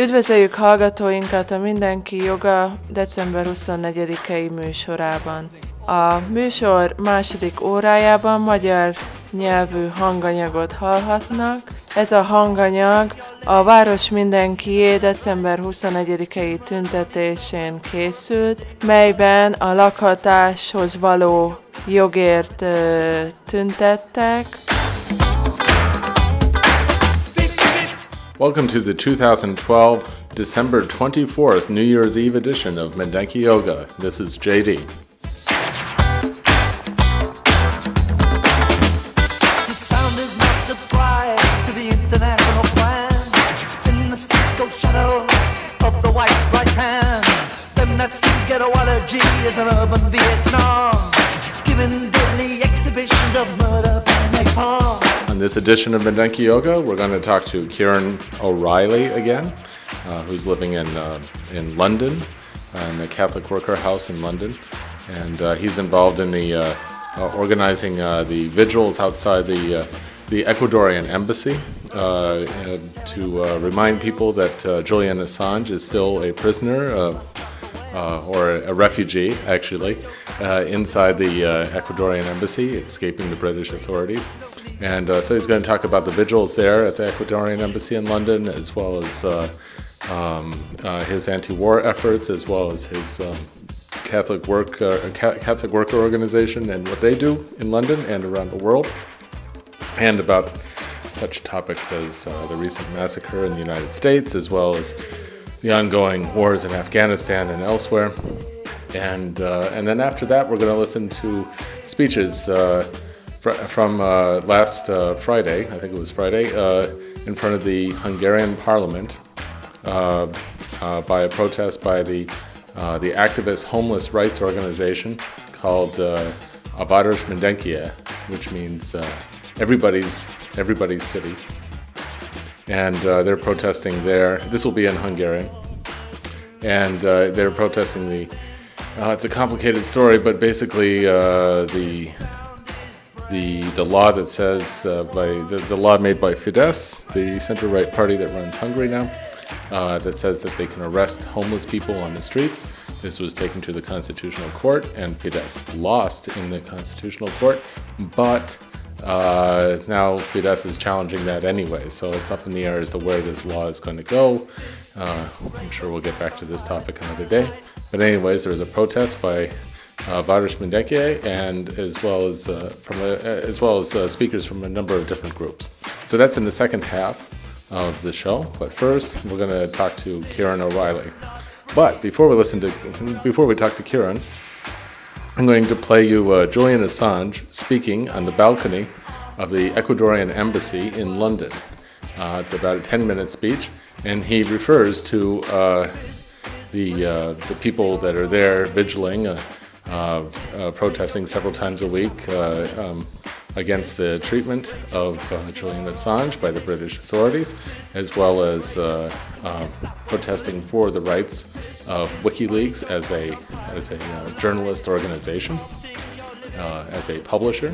Üdvözöljük hallgatóinkat a Mindenki Joga december 24-i műsorában. A műsor második órájában magyar nyelvű hanganyagot hallhatnak. Ez a hanganyag a Város Mindenkié december 21-i tüntetésén készült, melyben a lakhatáshoz való jogért tüntettek, Welcome to the 2012 December 24th New Year's Eve edition of Mindenki Joga. This is JD. Is an urban Vietnam, giving deadly exhibitions of murder by napalm. On this edition of Mindenki Joga, we're going to talk to Ciaron O'Reilly again, uh, who's living in, uh, in London, uh, in the Catholic Worker House in London. And uh, he's involved in the uh, uh, organizing the vigils outside the, the Ecuadorian embassy to remind people that Julian Assange is still a prisoner. Uh, or a refugee, actually, uh, inside the uh, Ecuadorian embassy, escaping the British authorities. And uh, so he's going to talk about the vigils there at the Ecuadorian embassy in London, as well as uh, um, uh, his anti-war efforts, as well as his um, Catholic work, uh, Catholic worker organization, and what they do in London and around the world, and about such topics as uh, the recent massacre in the United States, as well as the ongoing wars in Afghanistan and elsewhere. And, uh, and then after that, we're going to listen to speeches fr- from uh, last uh, Friday, I think it was Friday, uh, in front of the Hungarian parliament uh, uh, by a protest by the, the activist homeless rights organization called uh, Avaros which means everybody's, everybody's city and they're protesting there. This will be in Hungarian, and they're protesting the. Uh, it's a complicated story, but basically uh, the the the law that says uh, by the, the law made by Fidesz, the center right party that runs Hungary now, uh, that says that they can arrest homeless people on the streets. This was taken to the Constitutional Court, and Fidesz lost in the Constitutional Court, but uh, now Fidesz is challenging that anyway, so it's up in the air as to where this law is going to go. Uh, I'm sure we'll get back to this topic another day. But anyways, there was a protest by uh, Város Mindenkié and as well as uh, from a, as well as uh, speakers from a number of different groups. So that's in the second half of the show. But first, we're going to talk to Ciaron O'Reilly. But before we listen to before we talk to Ciaron, I'm going to play you uh, Julian Assange speaking on the balcony of the Ecuadorian embassy in London. Uh, it's about a 10 minute speech, and he refers to uh, the, uh, the people that are there vigiling, uh, uh, protesting several times a week uh, um, against the treatment of uh, Julian Assange by the British authorities, as well as protesting for the rights of WikiLeaks as a, as a journalist organization as a publisher,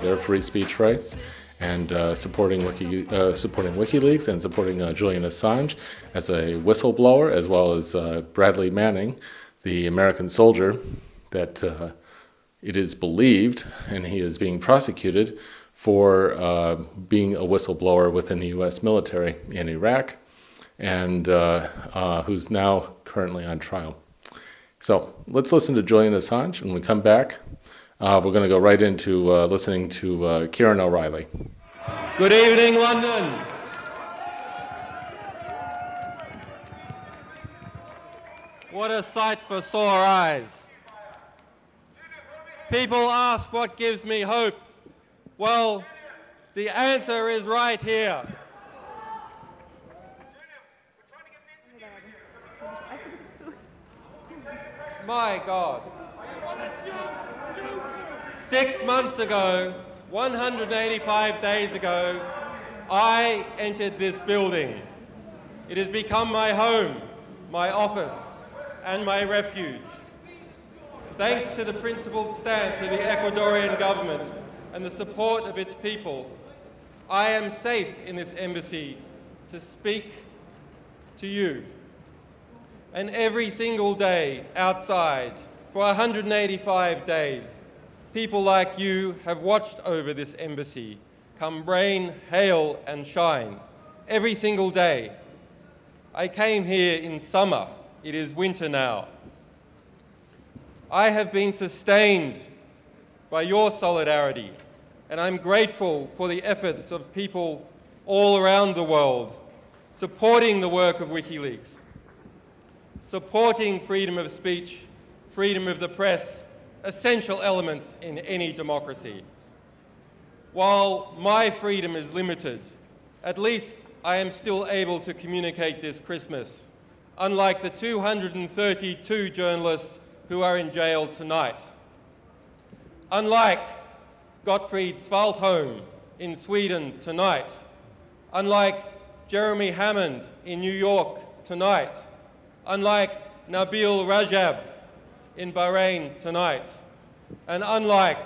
their free speech rights, and uh, supporting Wiki, uh, supporting WikiLeaks and supporting uh, Julian Assange as a whistleblower, as well as Bradley Manning, the American soldier that uh, it is believed, and he is being prosecuted for uh, being a whistleblower within the U.S. military in Iraq, and uh, uh, who's now currently on trial. So let's listen to Julian Assange, and when we come back, uh, we're going to go right into listening to Ciaron O'Reilly. Good evening, London. What a sight for sore eyes. People ask what gives me hope. Well, the answer is right here. My God. Six months ago, 185 days ago, I entered this building. It has become my home, my office, and my refuge. Thanks to the principled stance of the Ecuadorian government and the support of its people, I am safe in this embassy to speak to you. And every single day outside, for 185 days, people like you have watched over this embassy, come rain, hail, and shine, every single day. I came here in summer, it is winter now. I have been sustained by your solidarity, and I'm grateful for the efforts of people all around the world supporting the work of WikiLeaks, supporting freedom of speech, freedom of the press, essential elements in any democracy. While my freedom is limited, at least I am still able to communicate this Christmas, unlike the 232 journalists who are in jail tonight. Unlike Gottfrid Svartholm in Sweden tonight, unlike Jeremy Hammond in New York tonight, unlike Nabil Rajab in Bahrain tonight, and unlike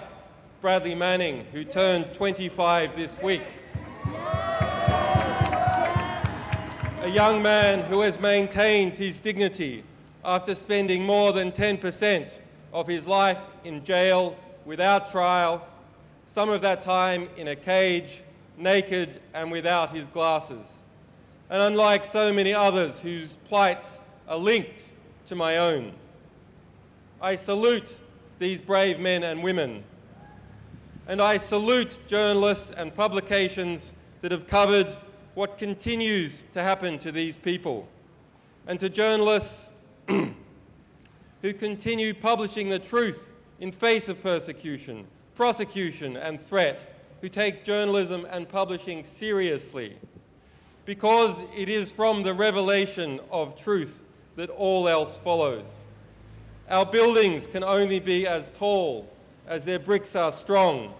Bradley Manning, who turned 25 this week. A young man who has maintained his dignity after spending more than 10% of his life in jail without trial, some of that time in a cage, naked and without his glasses. And unlike so many others whose plights are linked to my own, I salute these brave men and women. And I salute journalists and publications that have covered what continues to happen to these people. And to journalists who continue publishing the truth in face of persecution, prosecution, and threat, who take journalism and publishing seriously. Because it is from the revelation of truth that all else follows. Our buildings can only be as tall as their bricks are strong.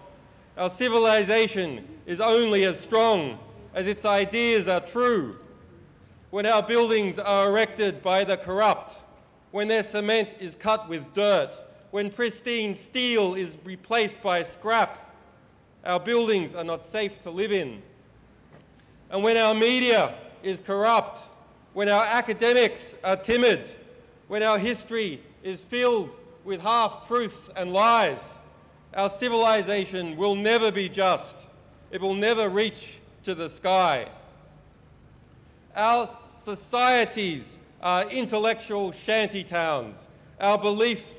Our civilization is only as strong as its ideas are true. When our buildings are erected by the corrupt, when their cement is cut with dirt, when pristine steel is replaced by scrap, our buildings are not safe to live in. And when our media is corrupt, when our academics are timid, when our history is filled with half truths and lies, our civilization will never be just. It will never reach to the sky. Our societies are intellectual shanty towns. Our, belief,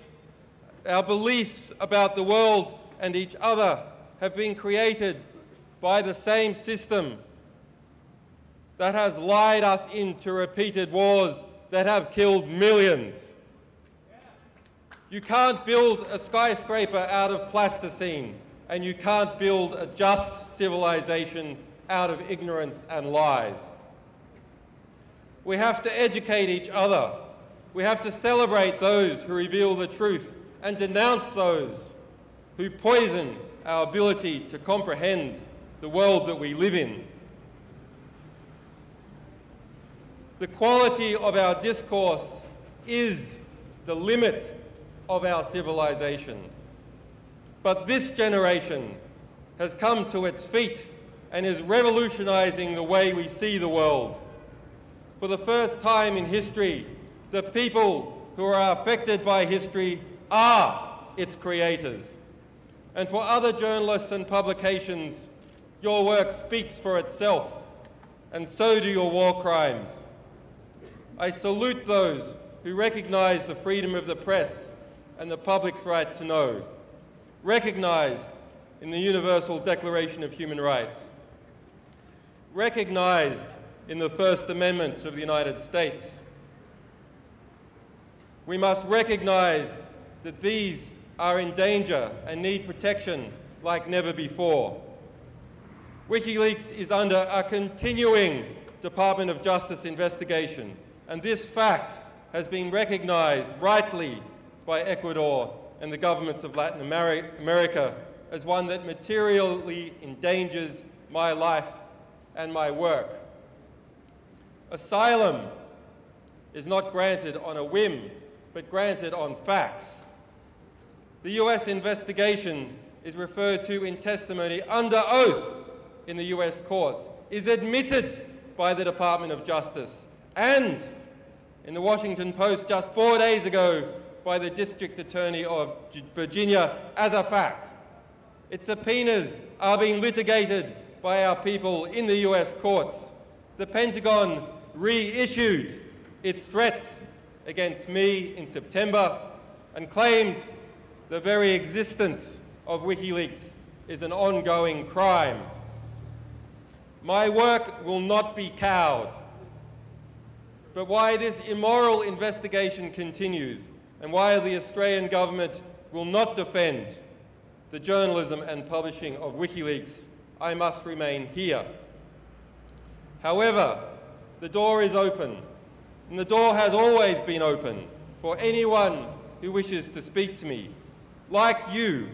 our beliefs about the world and each other have been created by the same system that has lied us into repeated wars that have killed millions. You can't build a skyscraper out of plasticine, and you can't build a just civilization out of ignorance and lies. We have to educate each other. We have to celebrate those who reveal the truth and denounce those who poison our ability to comprehend the world that we live in. The quality of our discourse is the limit of our civilization. But this generation has come to its feet and is revolutionizing the way we see the world for the first time in history, the people who are affected by history are its creators. And for other journalists and publications, your work speaks for itself, and so do your war crimes. I salute those who recognize the freedom of the press and the public's right to know, recognized in the Universal Declaration of Human Rights. recognized in the First Amendment of the United States. We must recognize that these are in danger and need protection like never before. WikiLeaks is under a continuing Department of Justice investigation, and this fact has been recognized rightly by Ecuador and the governments of Latin America as one that materially endangers my life and my work. Asylum is not granted on a whim, but granted on facts. The US investigation is referred to in testimony under oath in the US courts, is admitted by the Department of Justice, and in the Washington Post just four days ago by the District Attorney of Virginia as a fact. Its subpoenas are being litigated by our people in the US courts. The Pentagon reissued its threats against me in September and claimed the very existence of WikiLeaks is an ongoing crime. My work will not be cowed. But why this immoral investigation continues and why the Australian government will not defend the journalism and publishing of WikiLeaks, I must remain here. However, the door is open, and the door has always been open for anyone who wishes to speak to me. Like you,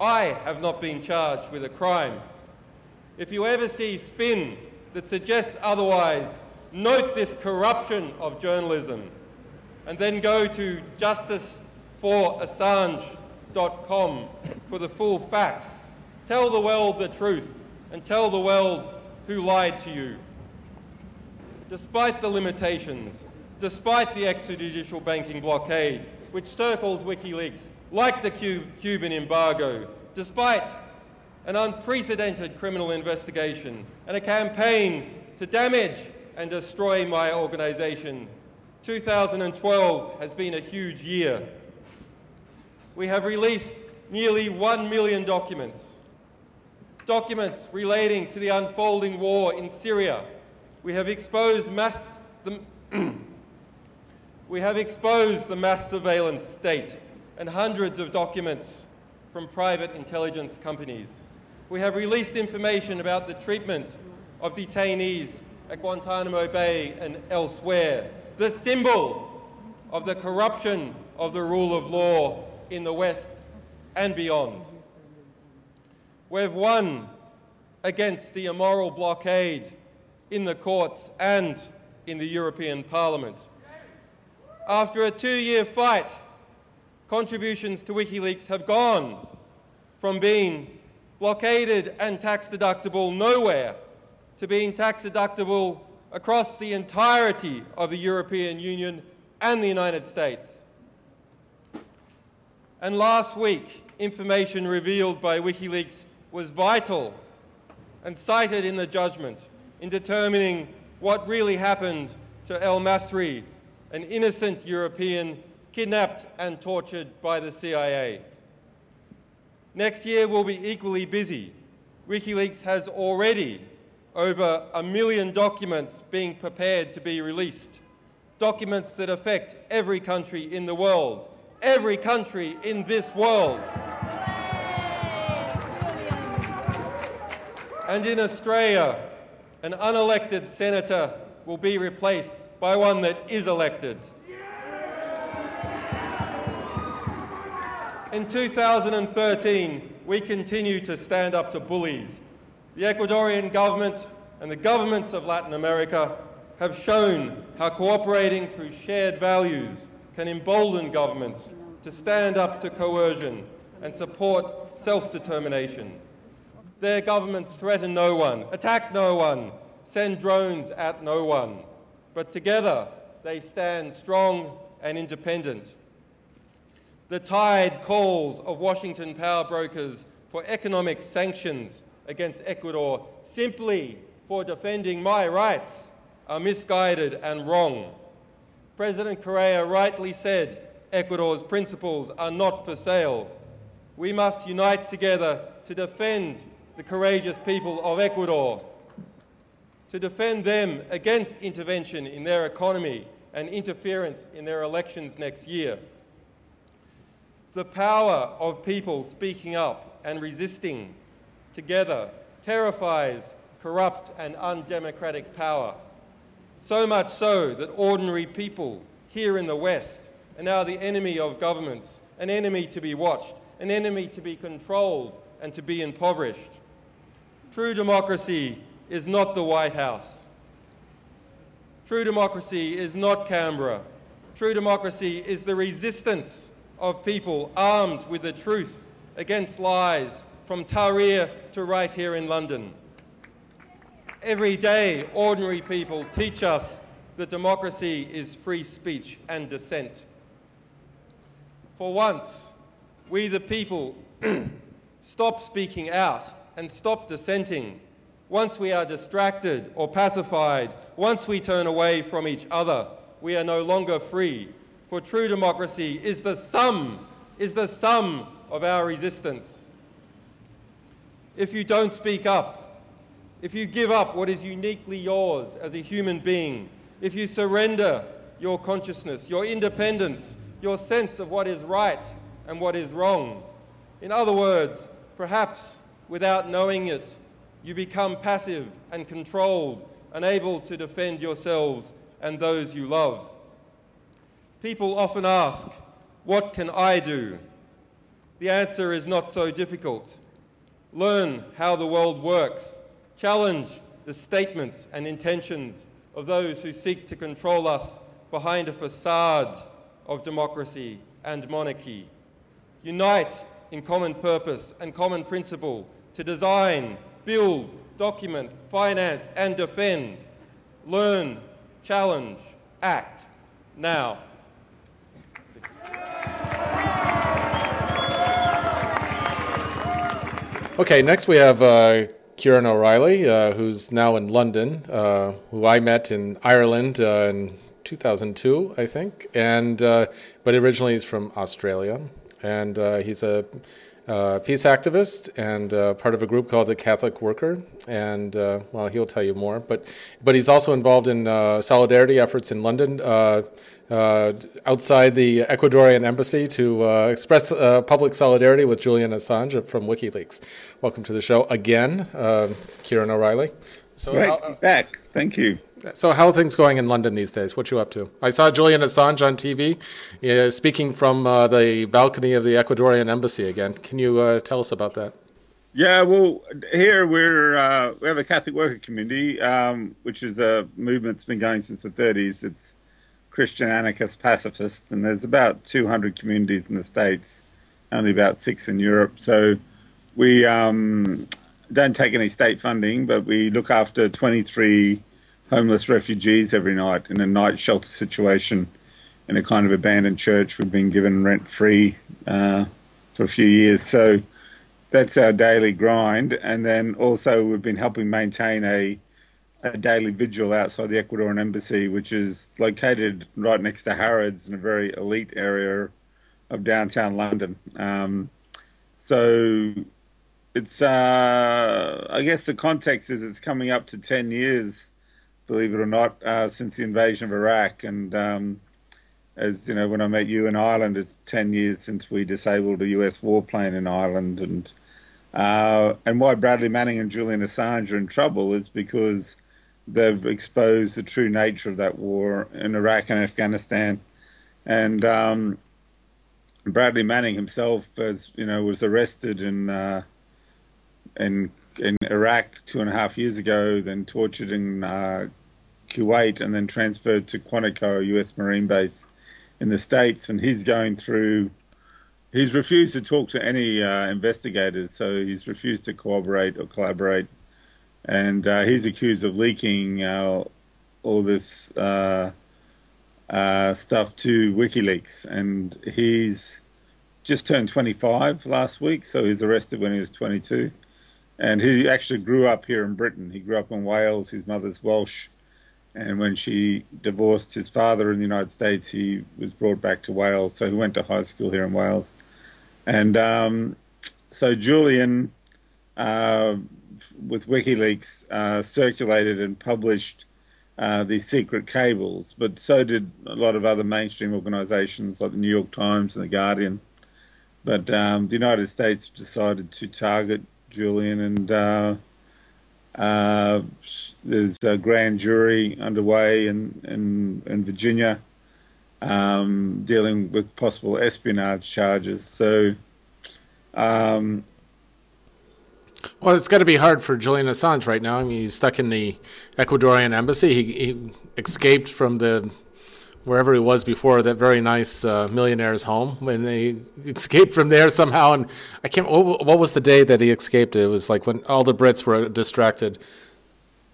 I have not been charged with a crime. If you ever see spin that suggests otherwise, note this corruption of journalism and then go to justiceforassange.com for the full facts. Tell the world the truth and tell the world who lied to you. Despite the limitations, despite the extrajudicial banking blockade, which circles WikiLeaks, like the Cuban embargo, despite an unprecedented criminal investigation and a campaign to damage and destroy my organization. 2012 has been a huge year. We have released nearly 1 million documents. Documents relating to the unfolding war in Syria. We have exposed mass, the, we have exposed the mass surveillance state and hundreds of documents from private intelligence companies. We have released information about the treatment of detainees at Guantanamo Bay and elsewhere, the symbol of the corruption of the rule of law in the West and beyond. We've won against the immoral blockade in the courts and in the European Parliament. After a two year fight, contributions to WikiLeaks have gone from being blockaded and tax deductible nowhere to being tax deductible across the entirety of the European Union and the United States. And last week, information revealed by WikiLeaks was vital and cited in the judgment in determining what really happened to El Masri, an innocent European kidnapped and tortured by the CIA. Next year will be equally busy. WikiLeaks has already over a million documents being prepared to be released. Documents that affect every country in the world. Every country in this world. And in Australia, an unelected senator will be replaced by one that is elected. In 2013, we continue to stand up to bullies. The Ecuadorian government and the governments of Latin America have shown how cooperating through shared values can embolden governments to stand up to coercion and support self determination. Their governments threaten no one, attack no one, send drones at no one, but together they stand strong and independent. The tide calls of Washington power brokers for economic sanctions against Ecuador simply for defending my rights are misguided and wrong. President Correa rightly said Ecuador's principles are not for sale. We must unite together to defend the courageous people of Ecuador. to defend them against intervention in their economy and interference in their elections next year. The power of people speaking up and resisting together terrifies corrupt and undemocratic power. So much so that ordinary people here in the West are now the enemy of governments, an enemy to be watched, an enemy to be controlled and to be impoverished. True democracy is not the White House. True democracy is not Canberra. True democracy is the resistance of people armed with the truth against lies from Tahrir to right here in London. Every day, ordinary people teach us that democracy is free speech and dissent. For once, we the people stop speaking out and stop dissenting. Once we are distracted or pacified, once we turn away from each other, we are no longer free. For true democracy is the sum, is the sum of our resistance. If you don't speak up, if you give up what is uniquely yours as a human being, if you surrender your consciousness, your independence, your sense of what is right and what is wrong, in other words, perhaps without knowing it, you become passive and controlled, unable to defend yourselves and those you love. People often ask, What can I do? The answer is not so difficult. Learn how the world works. Challenge the statements and intentions of those who seek to control us behind a facade of democracy and monarchy. Unite in common purpose and common principle to design, build, document, finance, and defend. Learn, challenge, act now. Okay, next we have uh, Ciaron O'Reilly, uh, who's now in London, uh, who I met in Ireland uh, in 2002, I think, and uh, but originally he's from Australia, and uh, he's a uh, peace activist and uh, part of a group called the Catholic Worker. And uh, well, he'll tell you more. But but he's also involved in uh, solidarity efforts in London. Uh, uh, outside the Ecuadorian embassy to express public solidarity with Julian Assange from WikiLeaks. Welcome to the show again, Ciaron O'Reilly. So Great, how, back. Thank you. So, how are things going in London these days? What you up to? I saw Julian Assange on TV uh, speaking from uh, the balcony of the Ecuadorian embassy again. Can you uh, tell us about that? Yeah, well, here we're uh, we have a Catholic worker community, um, which is a movement that's been going since the 30s. It's Christian anarchist pacifists, and there's about 200 communities in the states, only about six in Europe. So we um, don't take any state funding, but we look after 23 homeless refugees every night in a night shelter situation in a kind of abandoned church. We've been given rent free uh, for a few years. So that's our daily grind. And then also, we've been helping maintain a, a daily vigil outside the Ecuadorian embassy, which is located right next to Harrods in a very elite area of downtown London. Um, so it's uh, I guess the context is it's coming up to ten years, believe it or not, uh, since the invasion of Iraq, and um, as you know, when I met you in Ireland, it's ten years since we disabled a U.S. warplane in Ireland, and uh, and why Bradley Manning and Julian Assange are in trouble is because they've exposed the true nature of that war in Iraq and Afghanistan, and um, Bradley Manning himself, as you know, was arrested in uh, in in Iraq two and a half years ago, then tortured in uh, Kuwait, and then transferred to Quantico, U.S. Marine base in the states. And he's going through. He's refused to talk to any uh, investigators, so he's refused to cooperate or collaborate. And uh, he's accused of leaking uh, all this uh, uh, stuff to WikiLeaks, and he's just turned 25 last week, so he was arrested when he was 22 and he actually grew up here in Britain. He grew up in Wales. His mother's Welsh, and when she divorced his father in the United States, he was brought back to Wales. So he went to high school here in Wales, and um, so Julian uh, with WikiLeaks, uh, circulated and published uh, these secret cables, but so did a lot of other mainstream organizations like the New York Times and the Guardian. But um, the United States decided to target Julian, and uh, uh, there's a grand jury underway in, in, in Virginia um, dealing with possible espionage charges. So, um, well, it's got to be hard for Julian Assange right now. I mean, he's stuck in the Ecuadorian embassy. He, he escaped from the wherever he was before, that very nice uh, millionaire's home. When they escaped from there somehow, and I can't. What was the day that he escaped? It was like when all the Brits were distracted.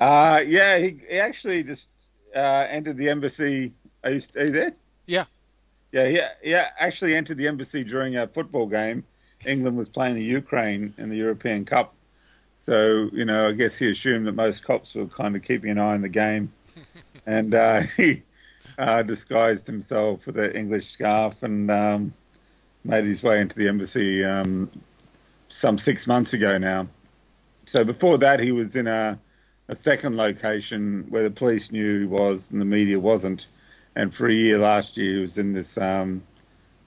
Uh, yeah, he, he actually just uh, entered the embassy. Are you, are you there? Yeah. Yeah, he, he actually entered the embassy during a football game. England was playing the Ukraine in the European Cup. So, you know, I guess he assumed that most cops were kind of keeping an eye on the game. and uh, he uh, disguised himself with an English scarf and um, made his way into the embassy um, some six months ago now. So before that, he was in a, a second location where the police knew he was and the media wasn't. And for a year last year, he was in this um,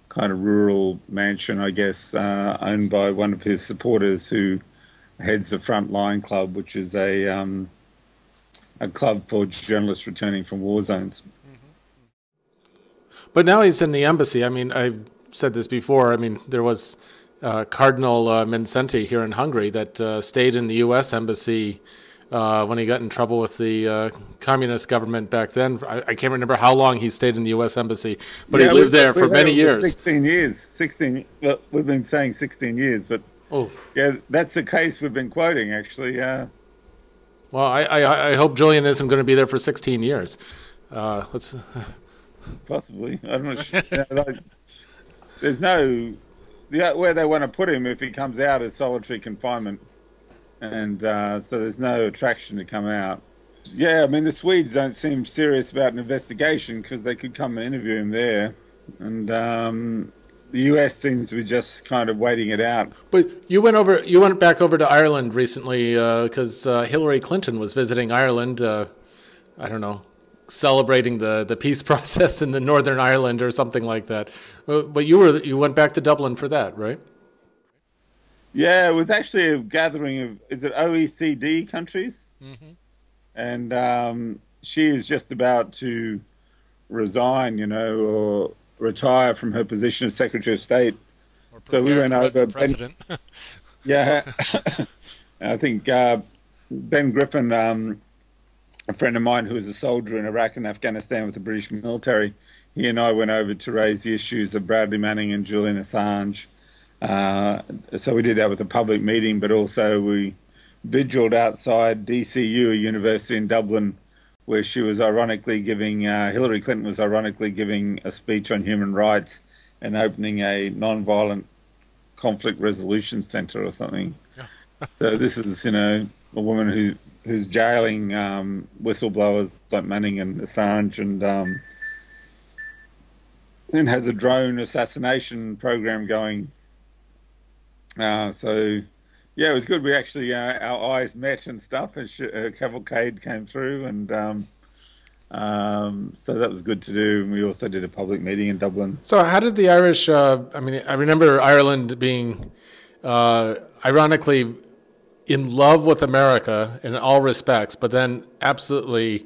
kind of rural mansion, I guess, uh, owned by one of his supporters who heads the Frontline Club, which is a um, a club for journalists returning from war zones. But now he's in the embassy. I mean, I've said this before. I mean, there was uh, Cardinal uh, Mindszenty here in Hungary that uh, stayed in the U.S. embassy uh, when he got in trouble with the uh, communist government back then. I, I, can't remember how long he stayed in the U.S. embassy, but yeah, he lived there for many years. Sixteen years. Sixteen. Well, we've been saying sixteen years, but oh, yeah, that's the case we've been quoting actually. Yeah. Well, I, I, I hope Julian isn't going to be there for sixteen years. Uh, let's. Possibly. I'm not sure. there's no the, where they want to put him if he comes out is solitary confinement, and uh, so there's no attraction to come out. Yeah, I mean the Swedes don't seem serious about an investigation because they could come and interview him there, and um, the US seems to be just kind of waiting it out. But you went over, you went back over to Ireland recently because uh, uh, Hillary Clinton was visiting Ireland. Uh, I don't know, celebrating the, the peace process in the Northern Ireland or something like that. Uh, but you were you went back to Dublin for that, right? Yeah, it was actually a gathering of is it OECD countries, mm-hmm. and um, she is just about to resign, you know, or retire from her position as Secretary of State. so we went over. President. Ben, yeah, I think uh, Ben Griffin. Um, a friend of mine who was a soldier in Iraq and Afghanistan with the British military, he and I went over to raise the issues of Bradley Manning and Julian Assange. Uh, so we did that with a public meeting, but also we vigiled outside DCU, a university in Dublin, where she was ironically giving, uh, Hillary Clinton was ironically giving a speech on human rights and opening a non-violent conflict resolution center or something. so this is, you know, a woman who who's jailing um, whistleblowers like Manning and Assange, and um, then has a drone assassination program going. Uh, so, yeah, it was good. We actually uh, our eyes met and stuff, and a cavalcade came through, and um, um, so that was good to do. And we also did a public meeting in Dublin. So, how did the Irish? Uh, I mean, I remember Ireland being. Uh, ironically, in love with America in all respects, but then absolutely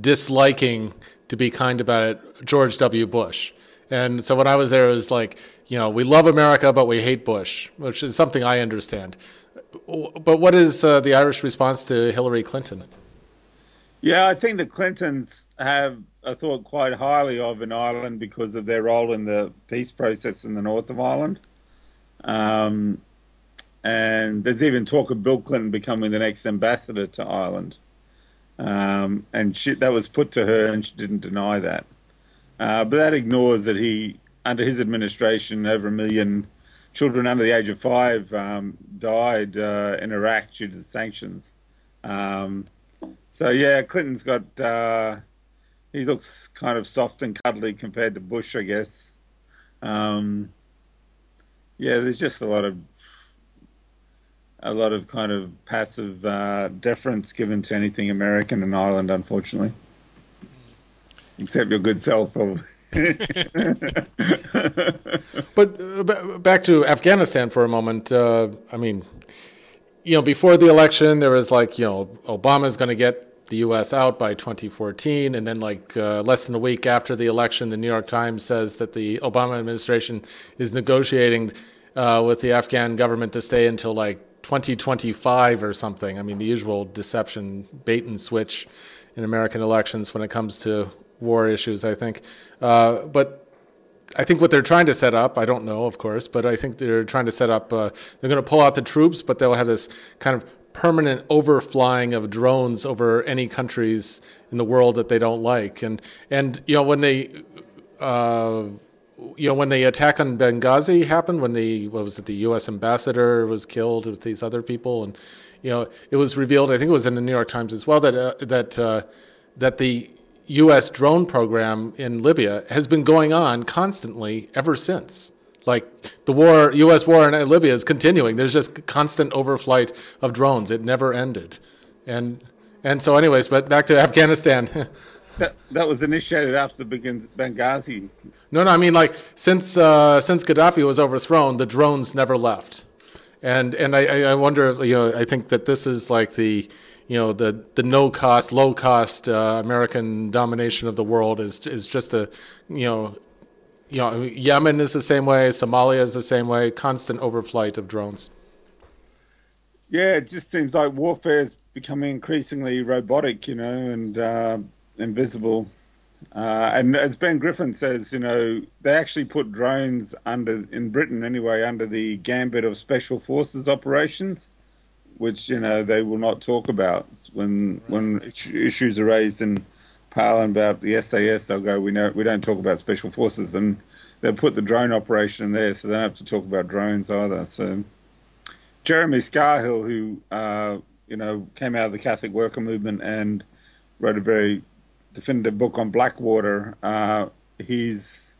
disliking, to be kind about it, George W. Bush. And so when I was there, it was like, you know, we love America, but we hate Bush, which is something I understand. But what is uh, the Irish response to Hillary Clinton? Yeah, I think the Clintons have a thought quite highly of in Ireland because of their role in the peace process in the north of Ireland. Um, and there's even talk of Bill Clinton becoming the next ambassador to Ireland. Um, and she, that was put to her, and she didn't deny that. Uh, but that ignores that he, under his administration, over a million children under the age of five um, died uh, in Iraq due to the sanctions. Um, so yeah, Clinton's got. Uh, he looks kind of soft and cuddly compared to Bush, I guess. Um, yeah, there's just a lot of a lot of kind of passive uh, deference given to anything American in Ireland, unfortunately. Except your good self, probably. but uh, back to Afghanistan for a moment. Uh, I mean, you know, before the election, there was like, you know, Obama's going to get the U.S. out by 2014, and then like uh, less than a week after the election, the New York Times says that the Obama administration is negotiating uh, with the Afghan government to stay until like 2025 or something. I mean, the usual deception, bait and switch in American elections when it comes to war issues, I think. Uh, but I think what they're trying to set up, I don't know, of course, but I think they're trying to set up, uh, they're going to pull out the troops, but they'll have this kind of permanent overflying of drones over any countries in the world that they don't like. And, and you know, when they, uh, you know, when the attack on Benghazi happened, when the, what was it, the U.S. ambassador was killed with these other people, and, you know, it was revealed, I think it was in the New York Times as well, that, uh, that, uh, that the U.S. drone program in Libya has been going on constantly ever since. Like the war, U.S. war in Libya is continuing. There's just constant overflight of drones. It never ended, and and so, anyways, but back to Afghanistan. that that was initiated after the begins Benghazi. No, no, I mean like since uh, since Gaddafi was overthrown, the drones never left, and and I, I wonder, you know, I think that this is like the you know the the no cost, low cost uh, American domination of the world is is just a you know you know Yemen is the same way, Somalia is the same way, constant overflight of drones. Yeah, it just seems like warfare is becoming increasingly robotic, you know, and uh, invisible. Uh, and as Ben Griffin says, you know, they actually put drones under in Britain anyway under the gambit of special forces operations which you know they will not talk about when right. when issues are raised in Parliament about the SAS. They'll go, we know we don't talk about special forces, and they'll put the drone operation in there, so they don't have to talk about drones either. So Jeremy Scahill, who uh, you know came out of the Catholic worker movement and wrote a very definitive book on Blackwater, uh, he's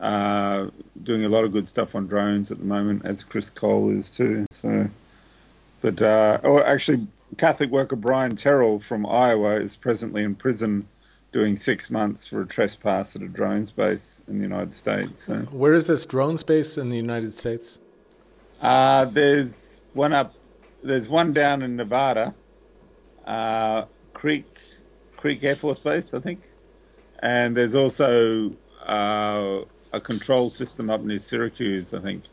uh, doing a lot of good stuff on drones at the moment, as Chris Cole is too. So. But uh, oh, actually, Catholic worker Brian Terrell from Iowa is presently in prison doing six months for a trespass at a drone base in the United States. So. Where is this drone base in the United States? Uh, there's one up. There's one down in Nevada, uh, Creech Creech Air Force Base, I think, and there's also uh, a control system up near Syracuse, I think.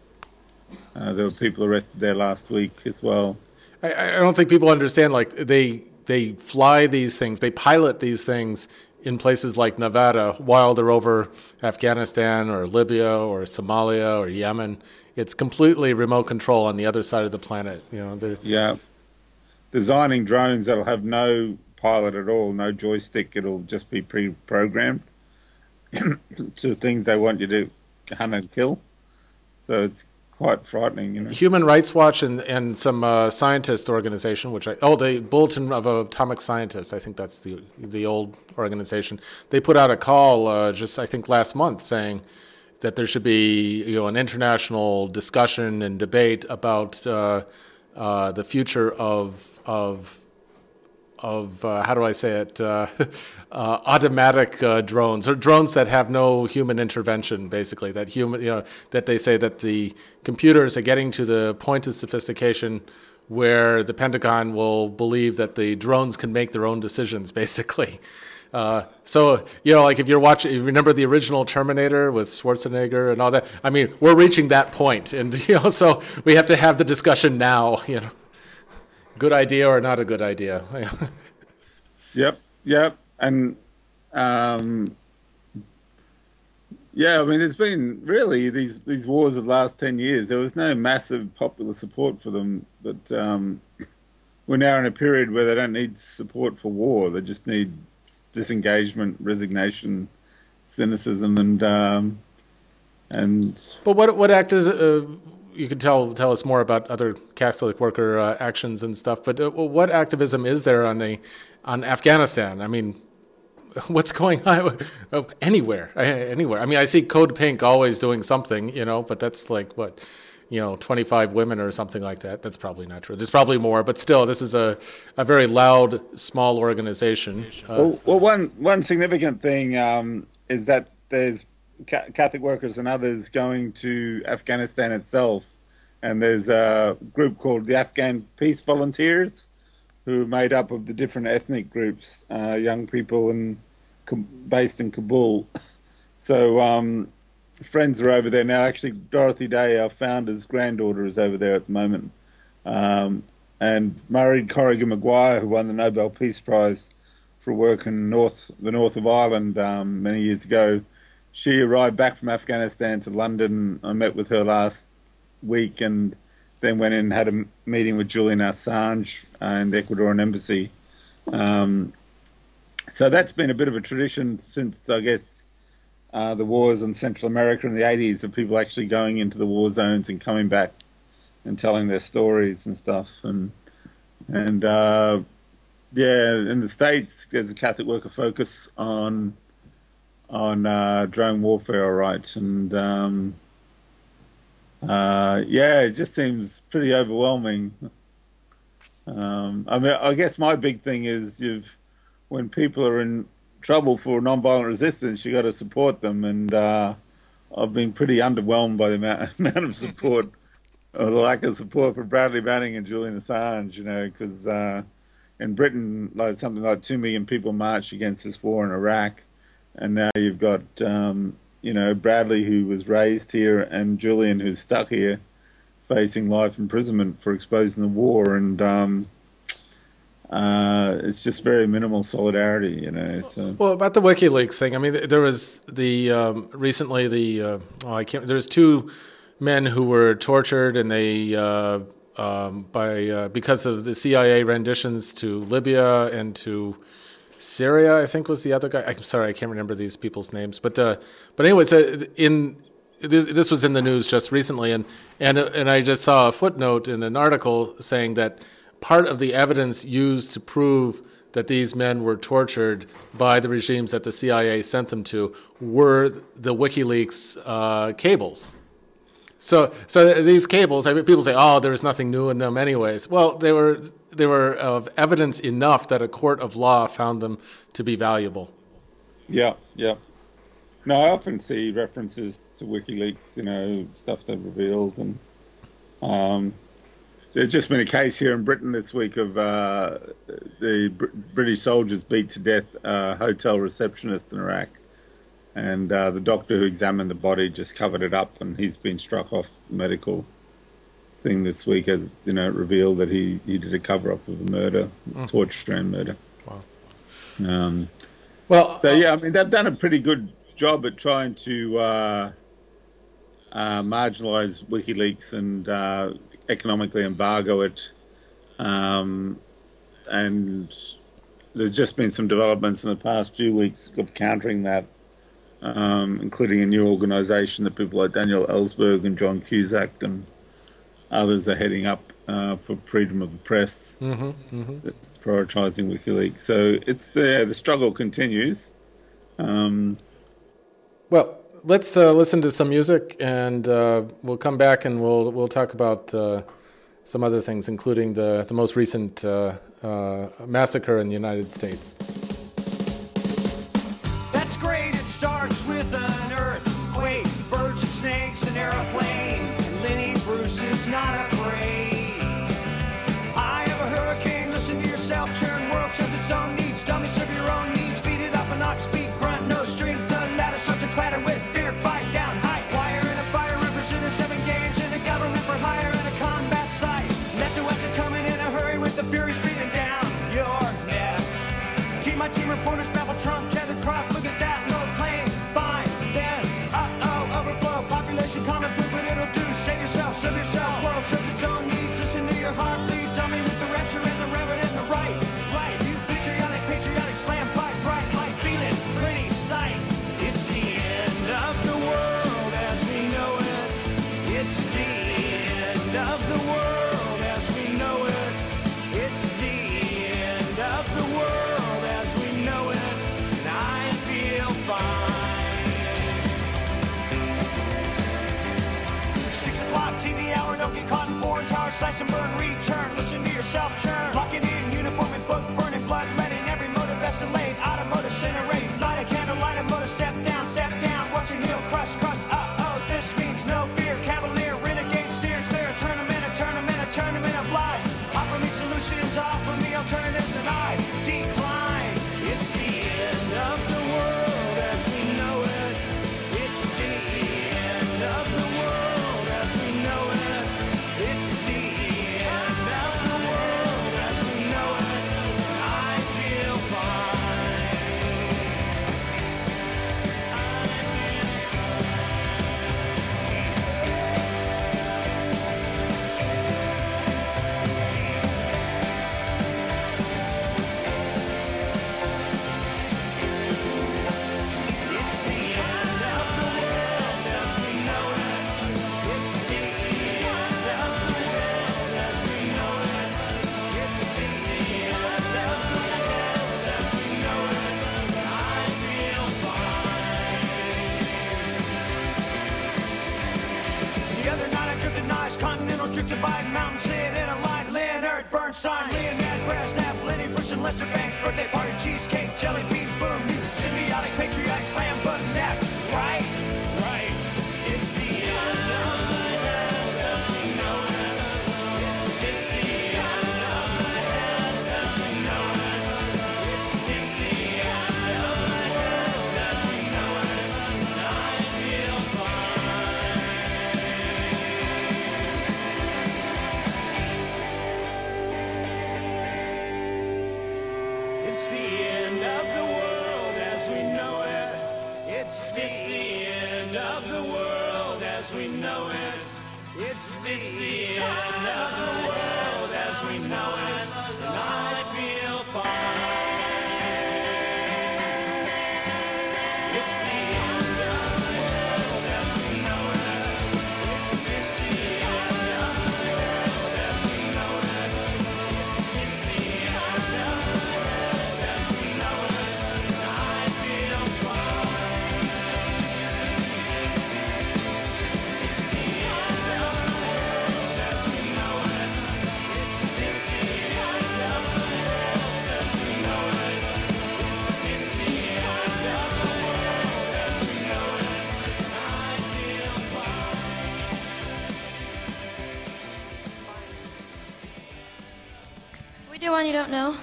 Uh, there were people arrested there last week as well. I, I don't think people understand. Like they they fly these things, they pilot these things in places like Nevada while they're over Afghanistan or Libya or Somalia or Yemen. It's completely remote control on the other side of the planet. You know. Yeah, designing drones that'll have no pilot at all, no joystick. It'll just be pre-programmed to things they want you to hunt and kill. So it's quite frightening. You know? Human Rights Watch and, and some uh, scientist organization, which I oh the Bulletin of Atomic Scientists, I think that's the the old organization. They put out a call uh, just I think last month saying that there should be you know an international discussion and debate about uh, uh the future of of of uh, how do I say it, uh, uh, automatic uh, drones or drones that have no human intervention. Basically, that human, you know, that they say that the computers are getting to the point of sophistication where the Pentagon will believe that the drones can make their own decisions. Basically. Uh, so you know, like if you're watching, you remember the original Terminator with Schwarzenegger and all that. I mean, we're reaching that point, and you know, so we have to have the discussion now. You know good idea or not a good idea. yep, yep, and um, yeah, I mean, it's been really these these wars of the last ten years. There was no massive popular support for them, but um, we're now in a period where they don't need support for war. They just need disengagement, resignation, cynicism, and um, and. But what what act is uh, you could tell tell us more about other Catholic worker uh, actions and stuff. But uh, what activism is there on the on Afghanistan? I mean, what's going on oh, anywhere? Anywhere. I mean, I see Code Pink always doing something, you know, but that's like what you know 25 women or something like that. That's probably not true. There's probably more, but still, this is a, a very loud, small organization. Uh, Well, well, one one significant thing um, is that there's Catholic workers and others going to Afghanistan itself, and there's a group called the Afghan Peace Volunteers, who are made up of the different ethnic groups, uh, young people and based in Kabul. So um, friends are over there now. Actually, Dorothy Day, our founder's granddaughter, is over there at the moment. Um, and Mairead Corrigan Maguire, who won the Nobel Peace Prize for work in North the north of Ireland um, many years ago, she arrived back from Afghanistan to London. I met with her last week and then went in and had a meeting with Julian Assange uh, in the Ecuadorian embassy. Um, so that's been a bit of a tradition since, I guess, uh, the wars in Central America in the 80s of people actually going into the war zones and coming back and telling their stories and stuff. And, and uh, yeah, in the States, there's a Catholic worker focus on on uh, drone warfare, all right. And um, uh, yeah, it just seems pretty overwhelming. Um, I mean, I guess my big thing is you've when people are in trouble for nonviolent resistance, you got to support them, and uh, I've been pretty underwhelmed by the amount, amount of support or the lack of support for Bradley Manning and Julian Assange. You know, because uh, in Britain, like something like two million people marched against this war in Iraq, and now you've got um, you know Bradley who was raised here and Julian who's stuck here, facing life imprisonment for exposing the war, and um, uh, it's just very minimal solidarity, you know. So. Well, about the WikiLeaks thing, I mean, there was the um, recently the uh, oh, I can't. There's two men who were tortured, and they uh, um, by uh, because of the CIA renditions to Libya and to Syria. I think was the other guy. I'm sorry, I can't remember these people's names, but uh, but anyway, it's in this was in the news just recently, and and and I just saw a footnote in an article saying that part of the evidence used to prove that these men were tortured by the regimes that the CIA sent them to were the WikiLeaks uh, cables. So, so these cables, I mean, people say, "Oh, there was nothing new in them, anyways." Well, they were they were of evidence enough that a court of law found them to be valuable. Yeah, yeah. No, I often see references to WikiLeaks, you know, stuff they've revealed, and um, there's just been a case here in Britain this week of uh, the Br- British soldiers beat to death a hotel receptionist in Iraq, and uh, the doctor who examined the body just covered it up, and he's been struck off medical thing this week as you know revealed that he, he did a cover up of a murder, mm. torture and murder. Wow. Um, well, so yeah, I mean they've done a pretty good job at trying to uh, uh, marginalize WikiLeaks and uh, economically embargo it. Um, and there's just been some developments in the past few weeks of countering that, um, including a new organisation that people like Daniel Ellsberg and John Cusack and others are heading up uh, for freedom of the press. Mm-hmm, mm-hmm. It's prioritising WikiLeaks. So it's the the struggle continues. Um, well, let's uh, listen to some music, and uh, we'll come back and we'll we'll talk about uh, some other things, including the the most recent uh, uh, massacre in the United States. Slash and burn, return, listen to yourself churn. out?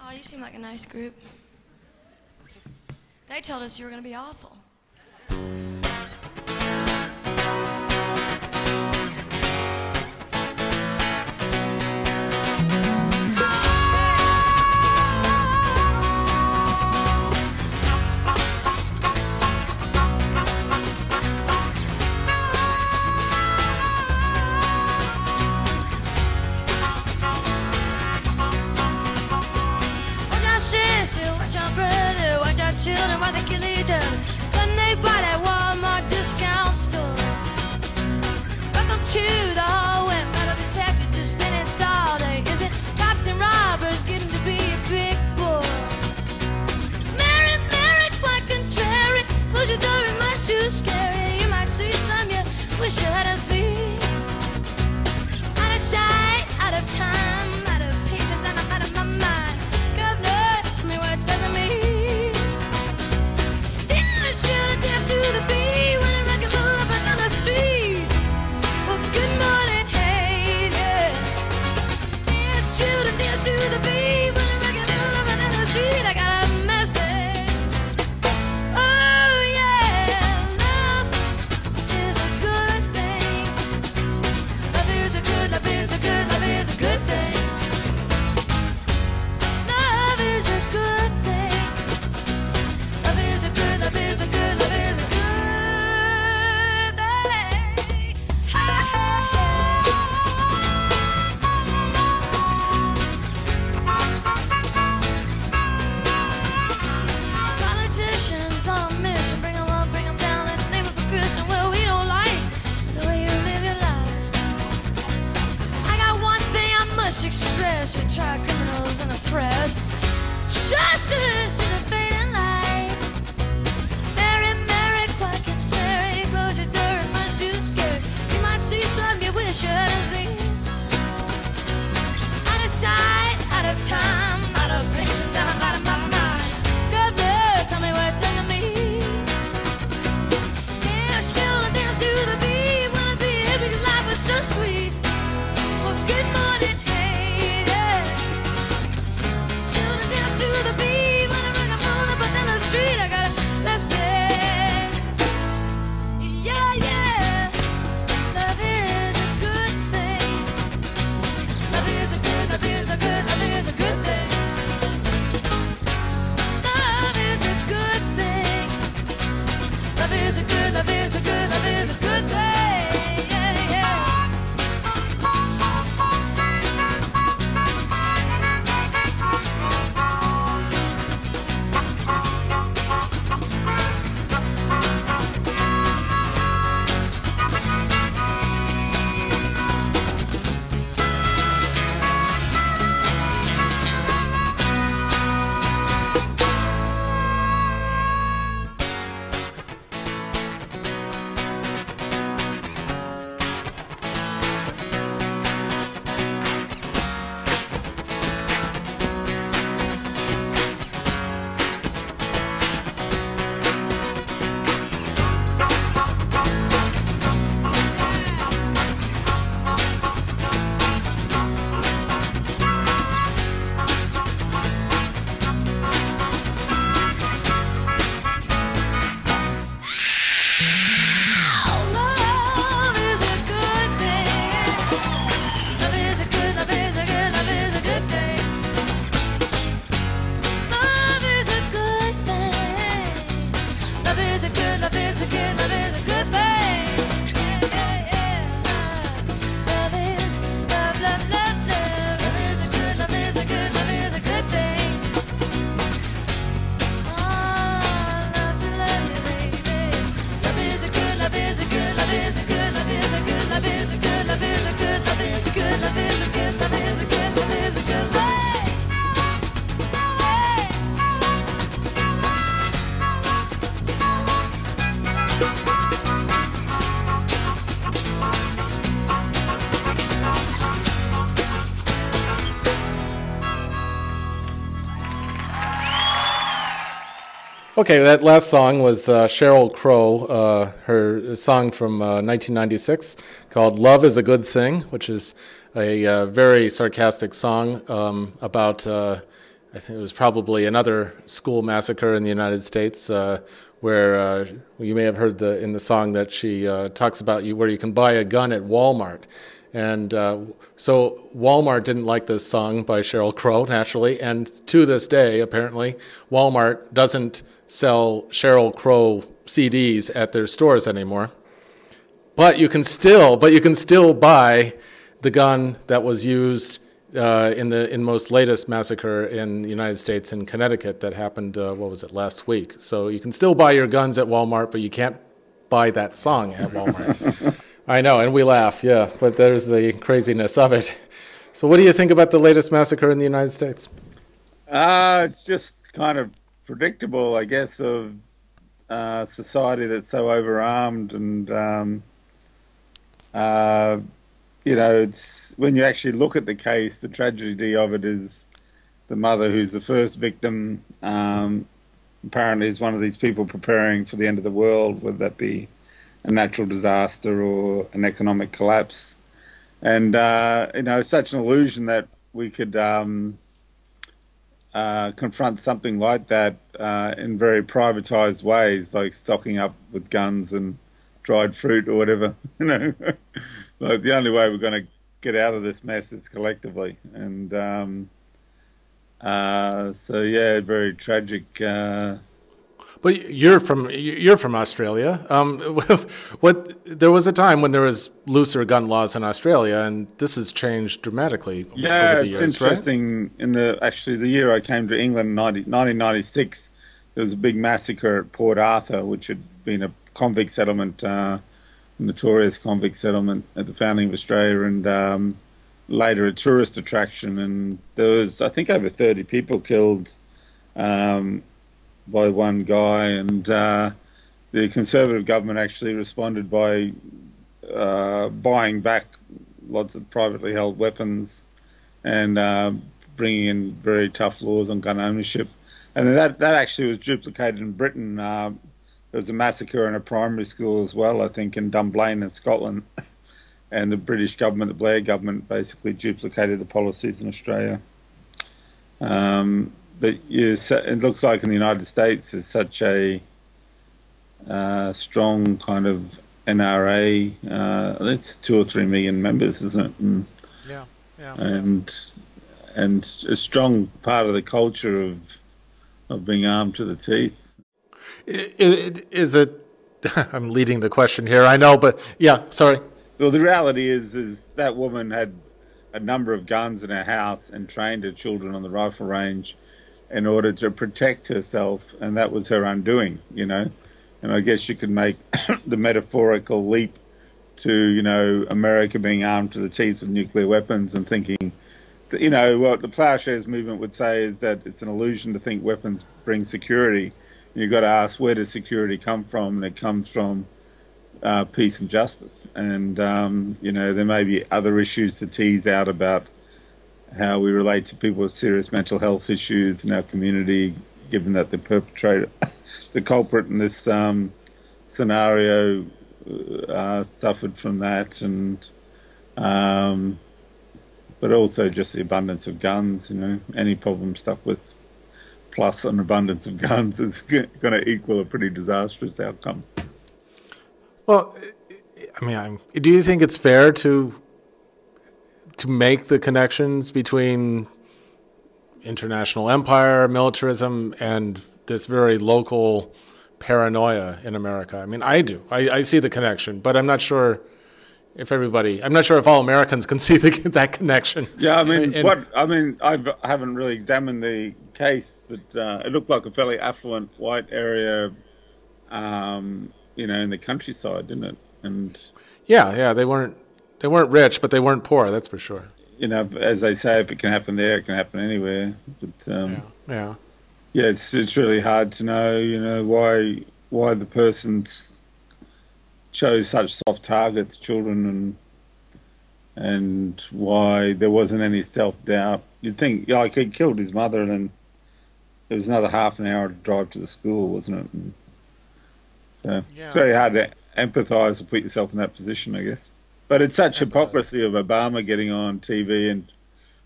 Oh, you seem like a nice group. They told us you were going to be awful. Okay, that last song was uh, Sheryl Crow, uh, her song from uh, 1996 called Love is a Good Thing, which is a uh, very sarcastic song um, about, uh, I think it was probably another school massacre in the United States, uh, where you may have heard the, in the song that she talks about you, where you can buy a gun at Walmart. And uh, so Walmart didn't like this song by Sheryl Crow, naturally. And to this day, apparently, Walmart doesn't sell Sheryl Crow CDs at their stores anymore. But you can still, but you can still buy the gun that was used uh, in the in most latest massacre in the United States in Connecticut that happened. Uh, what was it last week? So you can still buy your guns at Walmart, but you can't buy that song at Walmart. I know, and we laugh, yeah, but there's the craziness of it. So, what do you think about the latest massacre in the United States? Uh, it's just kind of predictable, I guess, of uh, society that's so overarmed and, um, uh, you know, it's when you actually look at the case, the tragedy of it is the mother who's the first victim. Um, apparently, is one of these people preparing for the end of the world, whether that be a natural disaster or an economic collapse. And, uh, you know, such an illusion that we could um, uh, confront something like that uh, in very privatized ways, like stocking up with guns and dried fruit or whatever. You know, like the only way we're going to get out of this mess is collectively. And um, uh, so, yeah, very tragic. But you're from you're from Australia. Um, what there was a time when there was looser gun laws in Australia, and this has changed dramatically Yeah, over the it's years, right? interesting. In the actually the year I came to England, 90, 1996, there was a big massacre at Port Arthur, which had been a convict settlement, uh, notorious convict settlement at the founding of Australia, and um, later a tourist attraction. And there was, I think, over thirty people killed um, by one guy, and uh, the Conservative government actually responded by uh, buying back lots of privately held weapons and uh, bringing in very tough laws on gun ownership. And that, that actually was duplicated in Britain. Uh, there was a massacre in a primary school as well, I think, in Dunblane in Scotland. and the British government, the Blair government, basically duplicated the policies in Australia. Um, but yes, it looks like in the United States there's such a uh, strong kind of NRA. Uh, it's two or three million members, isn't it? And, Yeah, yeah. and and a strong part of the culture of of being armed to the teeth. I- i- Is it? I'm leading the question here. I know, but yeah. Sorry. Well, the reality is, is that woman had a number of guns in her house and trained her children on the rifle range in order to protect herself, and that was her undoing, you know. And I guess you could make the metaphorical leap to, you know, America being armed to the teeth with nuclear weapons and thinking, that, you know, what the plowshares movement would say is that it's an illusion to think weapons bring security. You've got to ask where does security come from, and it comes from uh, peace and justice. And, um, you know, there may be other issues to tease out about how we relate to people with serious mental health issues in our community, given that the perpetrator, the culprit in this um, scenario, uh, suffered from that. And, um, but also just the abundance of guns, you know, any problem stuck with plus an abundance of guns is going to equal a pretty disastrous outcome. Well, I mean, I'm, do you think it's fair to to make the connections between international empire, militarism, and this very local paranoia in America? I mean, I do. I, I see the connection, but I'm not sure if everybody. I'm not sure if all Americans can see the, that connection. Yeah, I mean, And- what I mean, I've, I haven't really examined the case, but uh, it looked like a fairly affluent white area, um, you know, in the countryside, didn't it? And Yeah, yeah, they weren't they weren't rich, but they weren't poor. That's for sure. you know, as they say, if it can happen there, it can happen anywhere. But um, Yeah. yeah, it's it's really hard to know, you know, why why the person's chose such soft targets, children, and and why there wasn't any self doubt. You'd think, like, he killed his mother, and then it was another half an hour to drive to the school, wasn't it? And so Yeah. it's very hard to empathise and put yourself in that position, I guess. But it's such hypocrisy of Obama getting on TV and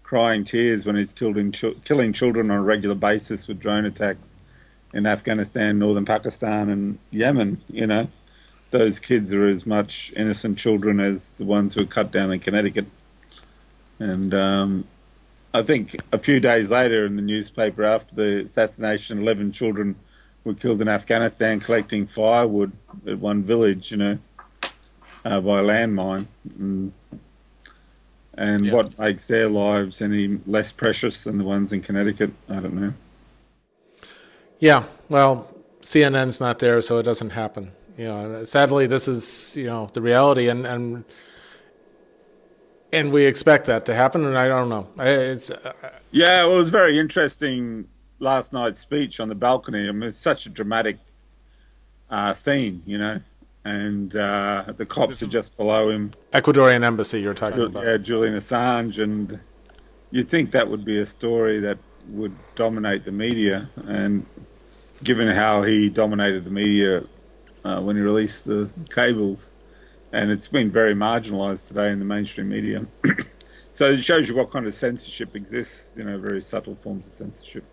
crying tears when he's killing killing children on a regular basis with drone attacks in Afghanistan, northern Pakistan, and Yemen. You know, those kids are as much innocent children as the ones who were cut down in Connecticut. And um, I think a few days later in the newspaper after the assassination, 11 children were killed in Afghanistan collecting firewood at one village, you know, uh, by a landmine. And, and Yeah. what makes their lives any less precious than the ones in Connecticut? I don't know. Yeah, well, CNN's not there, so it doesn't happen. You know, sadly, this is you know the reality, and and and we expect that to happen. And I don't know. It's uh, Yeah, well, it was very interesting last night's speech on the balcony. I mean, it's such a dramatic uh, scene, you know, and uh, the cops are just below him. Ecuadorian embassy you're talking Ju- about. yeah, Julian Assange, and you'd think that would be a story that would dominate the media. And given how he dominated the media uh, when he released the cables, and it's been very marginalised today in the mainstream media. so it shows you what kind of censorship exists. You know, very subtle forms of censorship.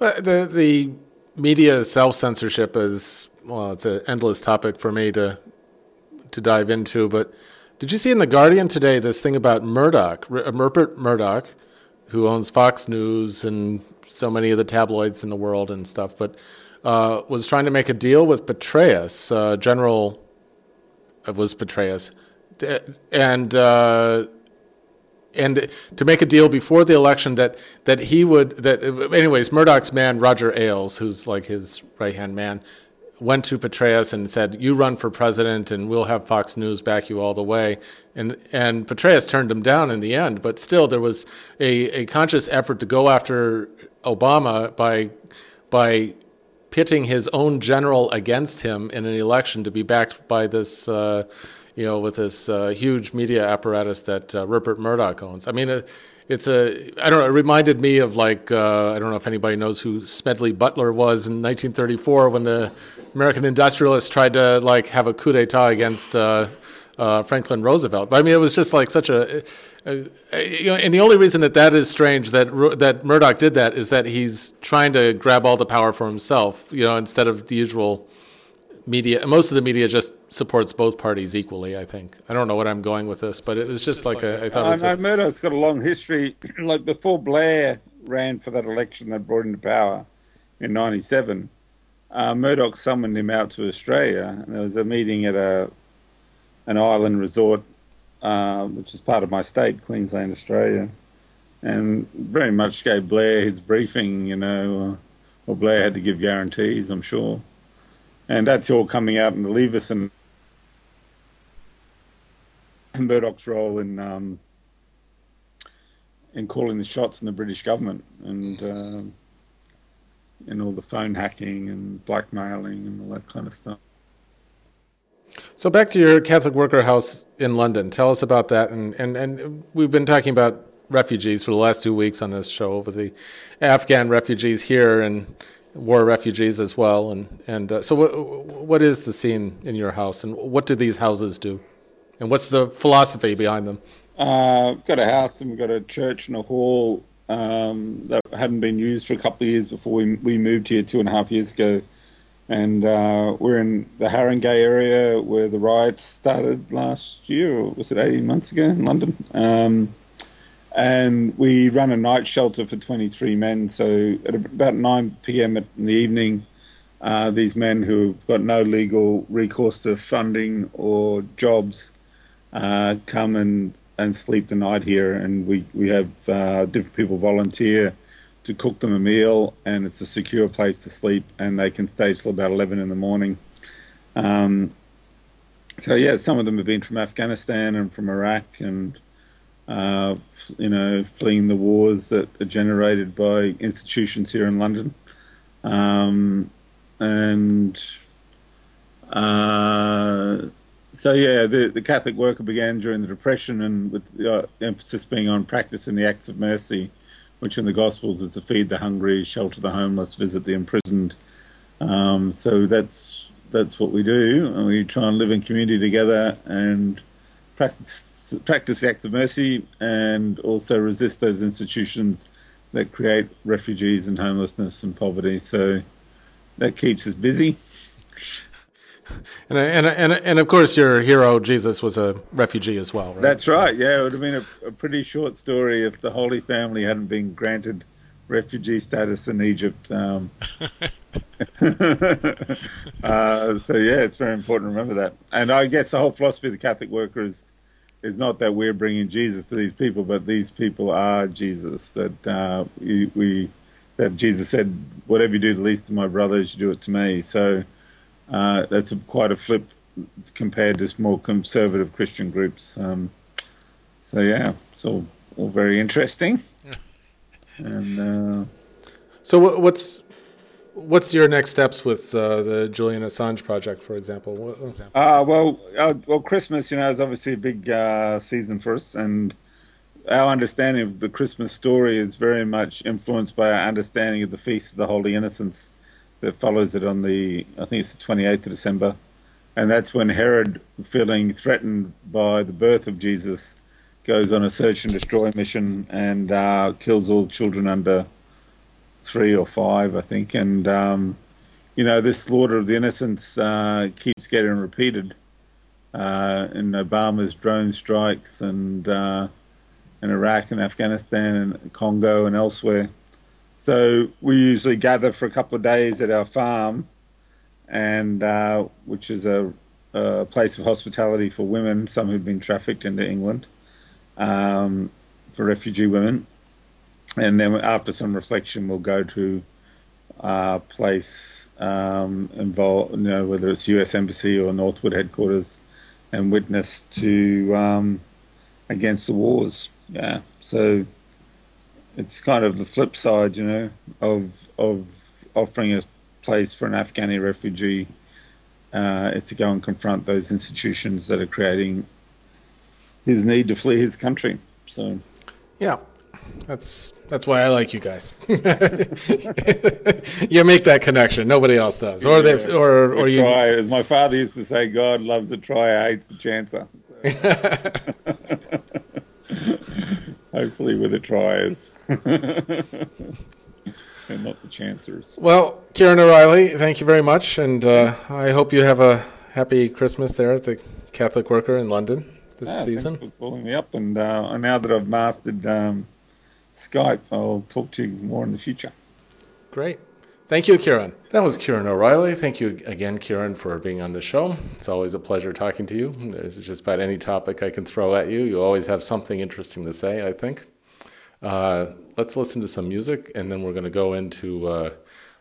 Well, the the media self censorship is well, it's an endless topic for me to to dive into. But did you see in the Guardian today this thing about Murdoch, R- Rupert Murdoch, who owns Fox News and so many of the tabloids in the world and stuff, but uh, was trying to make a deal with Petraeus, uh, General. It was Petraeus, and. Uh, and to make a deal before the election that that he would that anyways Murdoch's man Roger Ailes who's like his right hand man went to Petraeus and said you run for president and we'll have Fox News back you all the way and and Petraeus turned him down in the end but still there was a, a conscious effort to go after Obama by by pitting his own general against him in an election to be backed by this, uh, you know, with this uh, huge media apparatus that uh, Rupert Murdoch owns. I mean, uh, it's a, I don't know, it reminded me of like, uh, I don't know if anybody knows who Smedley Butler was in 1934 when the American industrialists tried to like have a coup d'etat against uh, uh, Franklin Roosevelt. But I mean, it was just like such a, a, a- you know, and the only reason that that is strange that that Murdoch did that is that he's trying to grab all the power for himself. You know, instead of the usual media. Most of the media just supports both parties equally. I think. I don't know what I'm going with this, but it was just, like, a, I thought. It I was know Murdoch's got a long history. like before Blair ran for that election that brought him to power in '97, uh, Murdoch summoned him out to Australia, and there was a meeting at a an island resort, uh, which is part of my state, Queensland, Australia, and very much gave Blair his briefing. You know, uh, well, Blair had to give guarantees, I'm sure, and that's all coming out in the Leveson. And Murdoch's role in um, in calling the shots in the British government and um, and all the phone hacking and blackmailing and all that kind of stuff. So back to your Catholic worker house in London. Tell us about that. And, and, and we've been talking about refugees for the last two weeks on this show, with the Afghan refugees here and war refugees as well. And, and uh, so what, what is the scene in your house and what do these houses do? And what's the philosophy behind them? Uh, we've got a house and we've got a church and a hall um, that hadn't been used for a couple of years before we, we moved here two and a half years ago. And uh, we're in the Haringey area where the riots started last year, or was it 18 months ago in London? Um, and we run a night shelter for 23 men. So at about 9 p.m. in the evening, uh, these men who've got no legal recourse to funding or jobs uh, come and, and sleep the night here. And we, we have uh, different people volunteer to cook them a meal, and it's a secure place to sleep, and they can stay till about 11 in the morning. Um, so, yeah, some of them have been from Afghanistan and from Iraq and, uh, you know, fleeing the wars that are generated by institutions here in London. Um, and uh, so yeah, the, the Catholic worker began during the Depression, and with the uh, emphasis being on practicing the acts of mercy which in the Gospels is to feed the hungry, shelter the homeless, visit the imprisoned. Um, so that's that's what we do, and we try and live in community together and practice practice the acts of mercy, and also resist those institutions that create refugees and homelessness and poverty. So that keeps us busy. And, and, and, and of course, your hero, Jesus, was a refugee as well, right? That's right. Yeah, it would have been a, a pretty short story if the Holy Family hadn't been granted refugee status in Egypt. Um, uh, so yeah, it's very important to remember that. And I guess the whole philosophy of the Catholic worker is is not that we're bringing Jesus to these people, but these people are Jesus. That uh, we, we that Jesus said, "Whatever you do to the least of my brothers, you do it to me." So uh, that's a, quite a flip compared to more conservative Christian groups. Um, so yeah, it's all, all very interesting. and uh, So what, what's what's your next steps with uh, the Julian Assange project, for example? What, what- Uh, well, uh, well, Christmas, you know, is obviously a big uh, season for us, and our understanding of the Christmas story is very much influenced by our understanding of the Feast of the Holy Innocents that follows it on the, I think it's the 28th of December, and that's when Herod, feeling threatened by the birth of Jesus, goes on a search and destroy mission and uh, kills all children under three or five, I think, and um, you know, this slaughter of the innocents uh, keeps getting repeated uh, in Obama's drone strikes and uh, in Iraq and Afghanistan and Congo and elsewhere. So we usually gather for a couple of days at our farm, and uh, which is a, a place of hospitality for women, some who've been trafficked into England, um, for refugee women. And then after some reflection, we'll go to a place um, involved, you know, whether it's U.S. Embassy or Northwood headquarters, and witness to um, against the wars. Yeah, so it's kind of the flip side, you know, of of offering a place for an Afghani refugee uh, is to go and confront those institutions that are creating his need to flee his country. So yeah, that's that's why I like you guys. you make that connection. Nobody else does, or they, or or you. try, as my father used to say, God loves a trier, hates a chancer. So. Hopefully, with the triers. and not the chancers. Well, Ciaron O'Reilly, thank you very much, and uh, I hope you have a happy Christmas there at the Catholic Worker in London this Ah, season. Thanks for calling me up, and uh, now that I've mastered um, Skype, I'll talk to you more in the future. Great. Thank you, Ciaron. That was Ciaron O'Reilly. Thank you again, Ciaron, for being on the show. It's always a pleasure talking to you. There's just about any topic I can throw at you. You always have something interesting to say, I think. Uh, let's listen to some music, and then we're going to go into uh,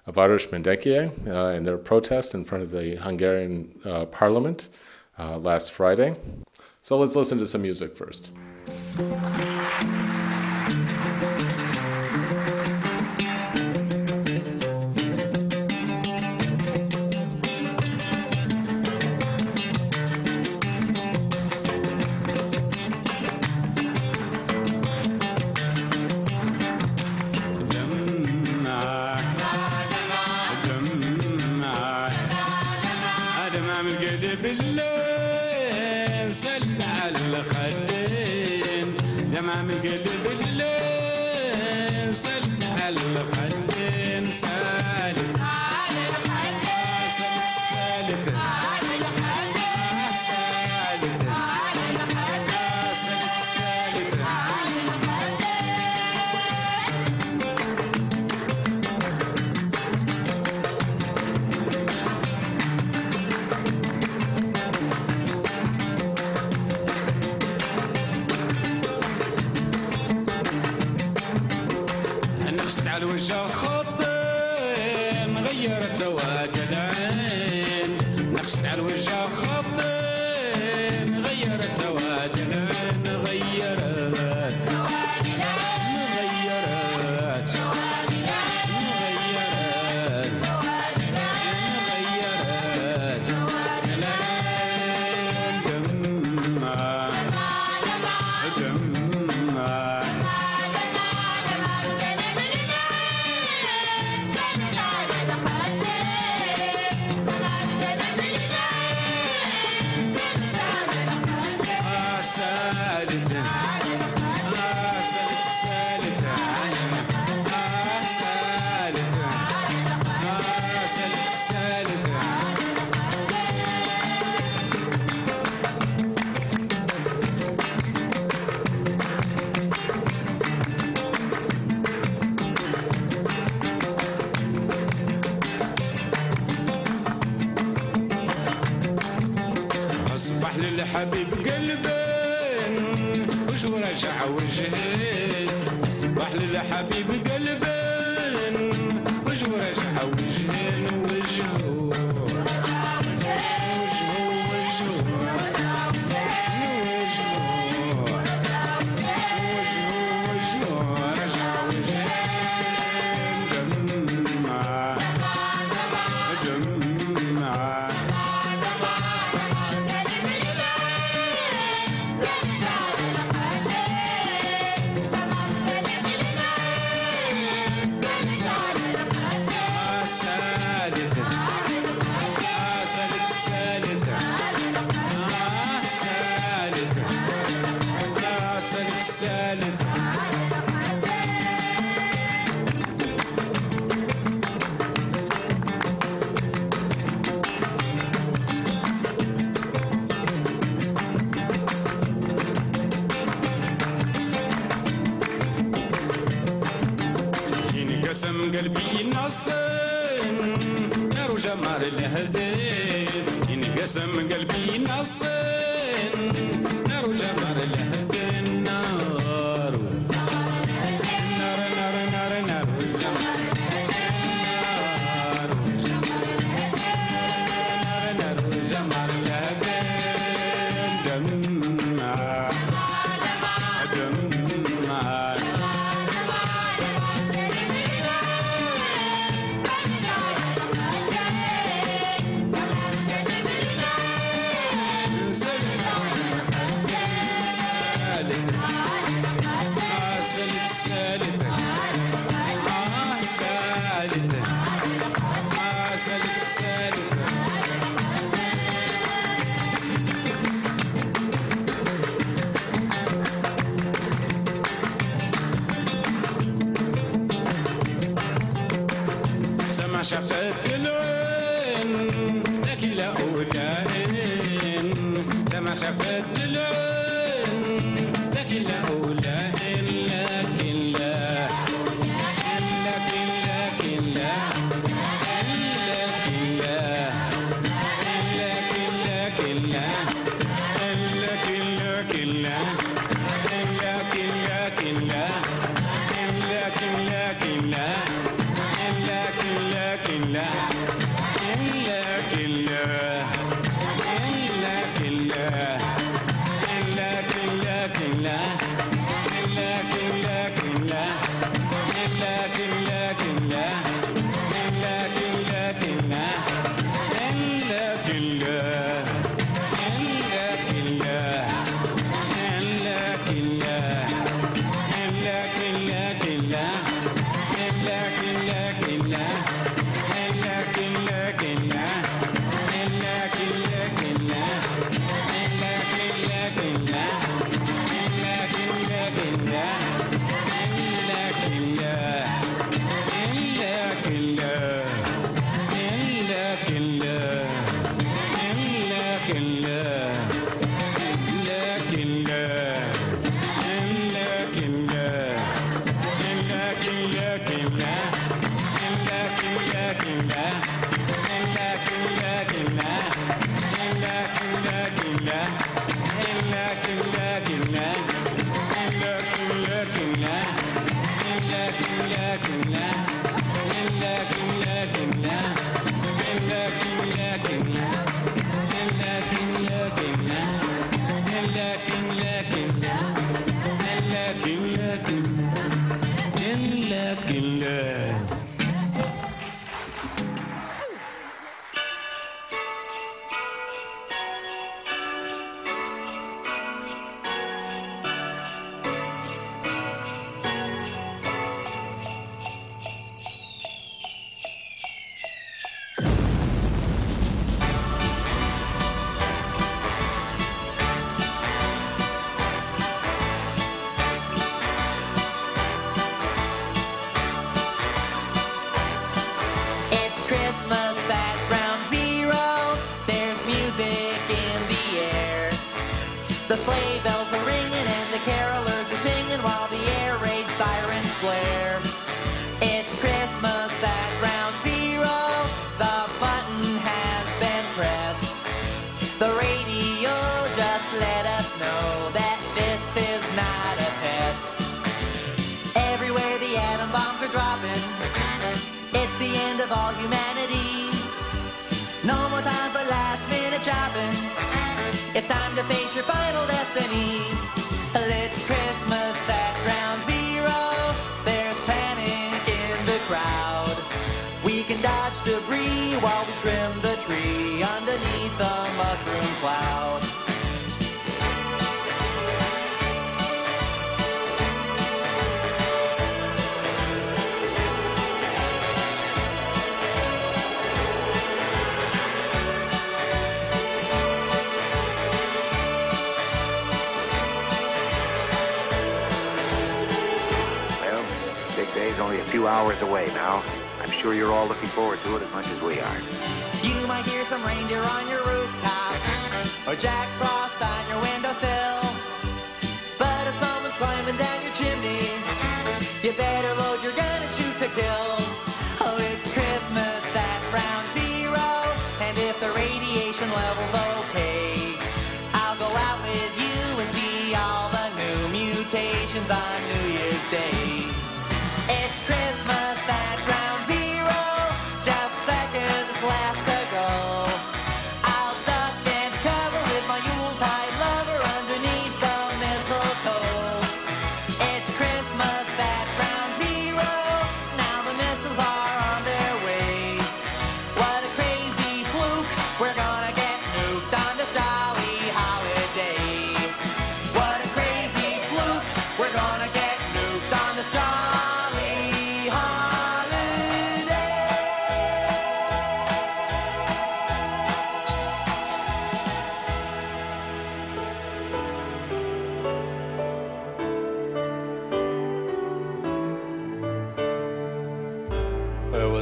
A Város Mindenkié uh, and their protest in front of the Hungarian uh, parliament uh, last Friday. So let's listen to some music first.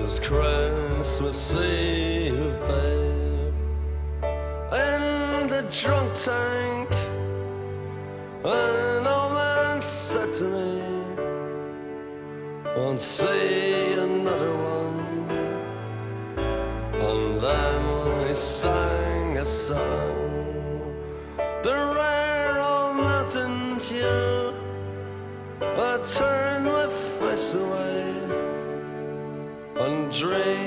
Was Christmas Eve, babe, in the drunk tank. An old man said to me, Won't see another one. And then he sang a song, and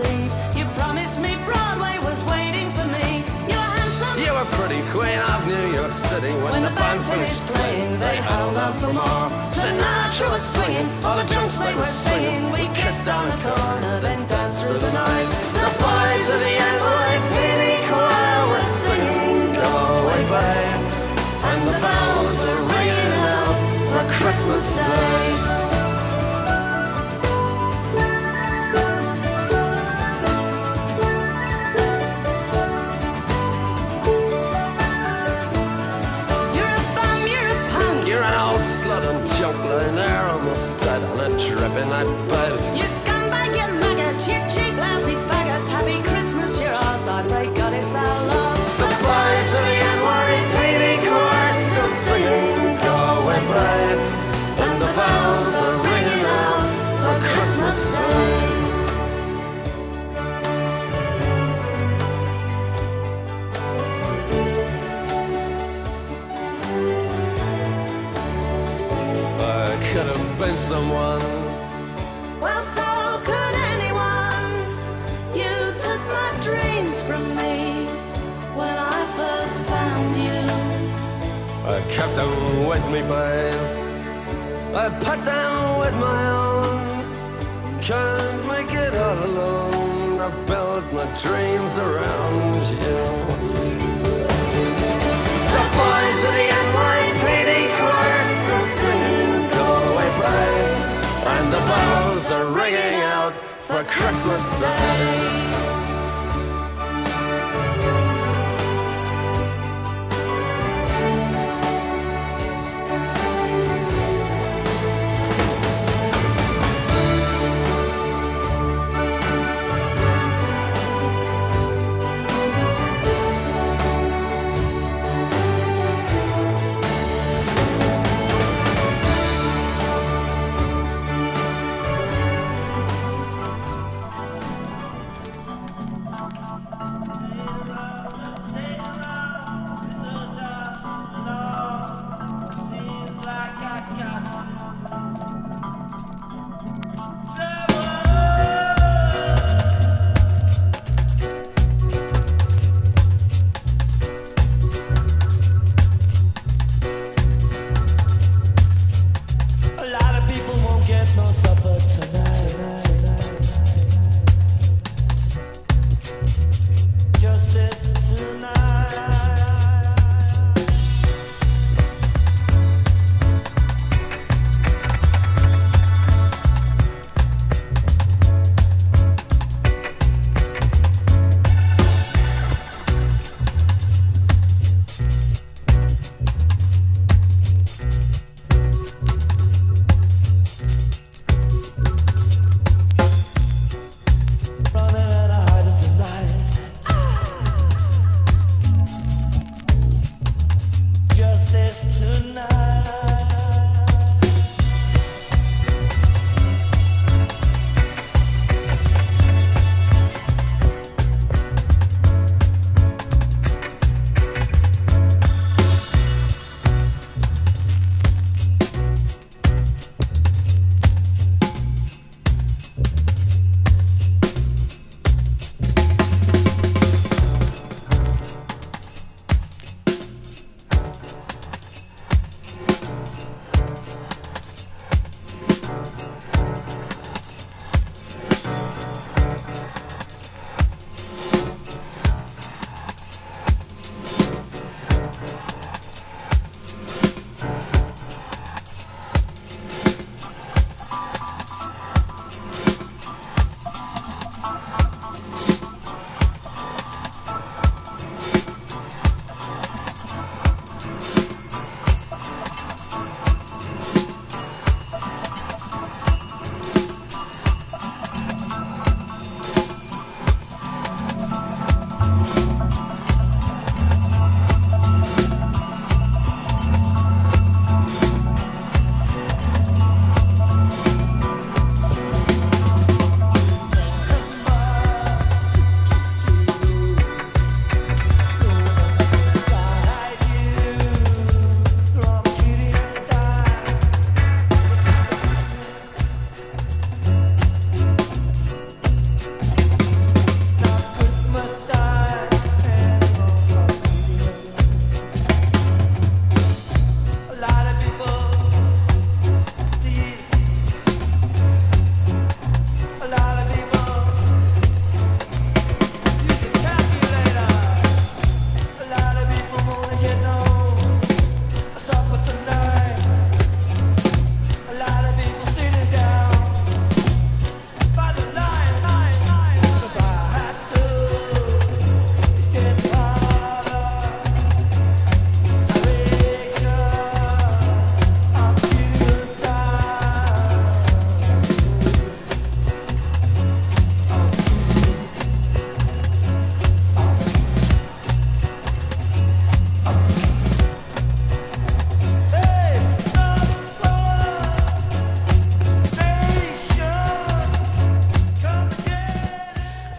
Eve, you promised me Broadway was waiting for me. You were handsome. You were pretty queen of New York City when, When the band finished playing. They held out for more. Sinatra was swinging, all the drunks they were singing. We kissed on the corner, then danced through the night. The boys of the NYPD choir were singing, Go away, babe. And the bells are ringing out for Christmas Day. Trip in. You scumbag, you maggot, you cheap, lousy faggot. Happy Christmas, your arse, I pray God it's our love. The boys of the NYPD choir still singing, Go away, babe. And the bells are ringing out for Christmas Day. I could have been someone. down with me bail. I put down with my own, can't make it all alone. I built my dreams around you. The boys of the NYPD chorus are singing Galway Bay, and the bells are ringing out for Christmas Day.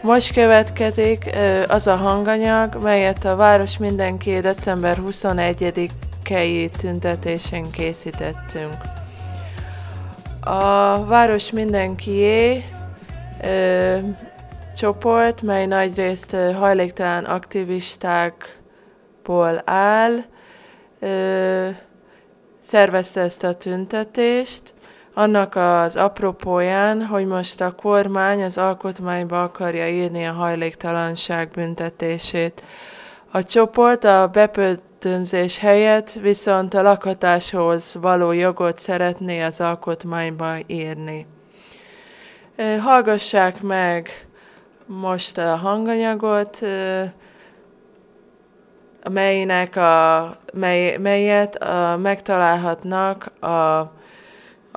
Most következik az a hanganyag, melyet a Város Mindenki december 21-i tüntetésen készítettünk. A Város Mindenkié ö, csoport, mely nagyrészt hajléktalan aktivistákból áll, ö, szervezte ezt a tüntetést, annak az apropóján, hogy most a kormány az alkotmányba akarja írni a hajléktalanság büntetését. A csoport a bebörtönzés helyett viszont a lakhatáshoz való jogot szeretné az alkotmányba írni. Hallgassák meg most a hanganyagot, melynek a, mely, melyet a, megtalálhatnak a,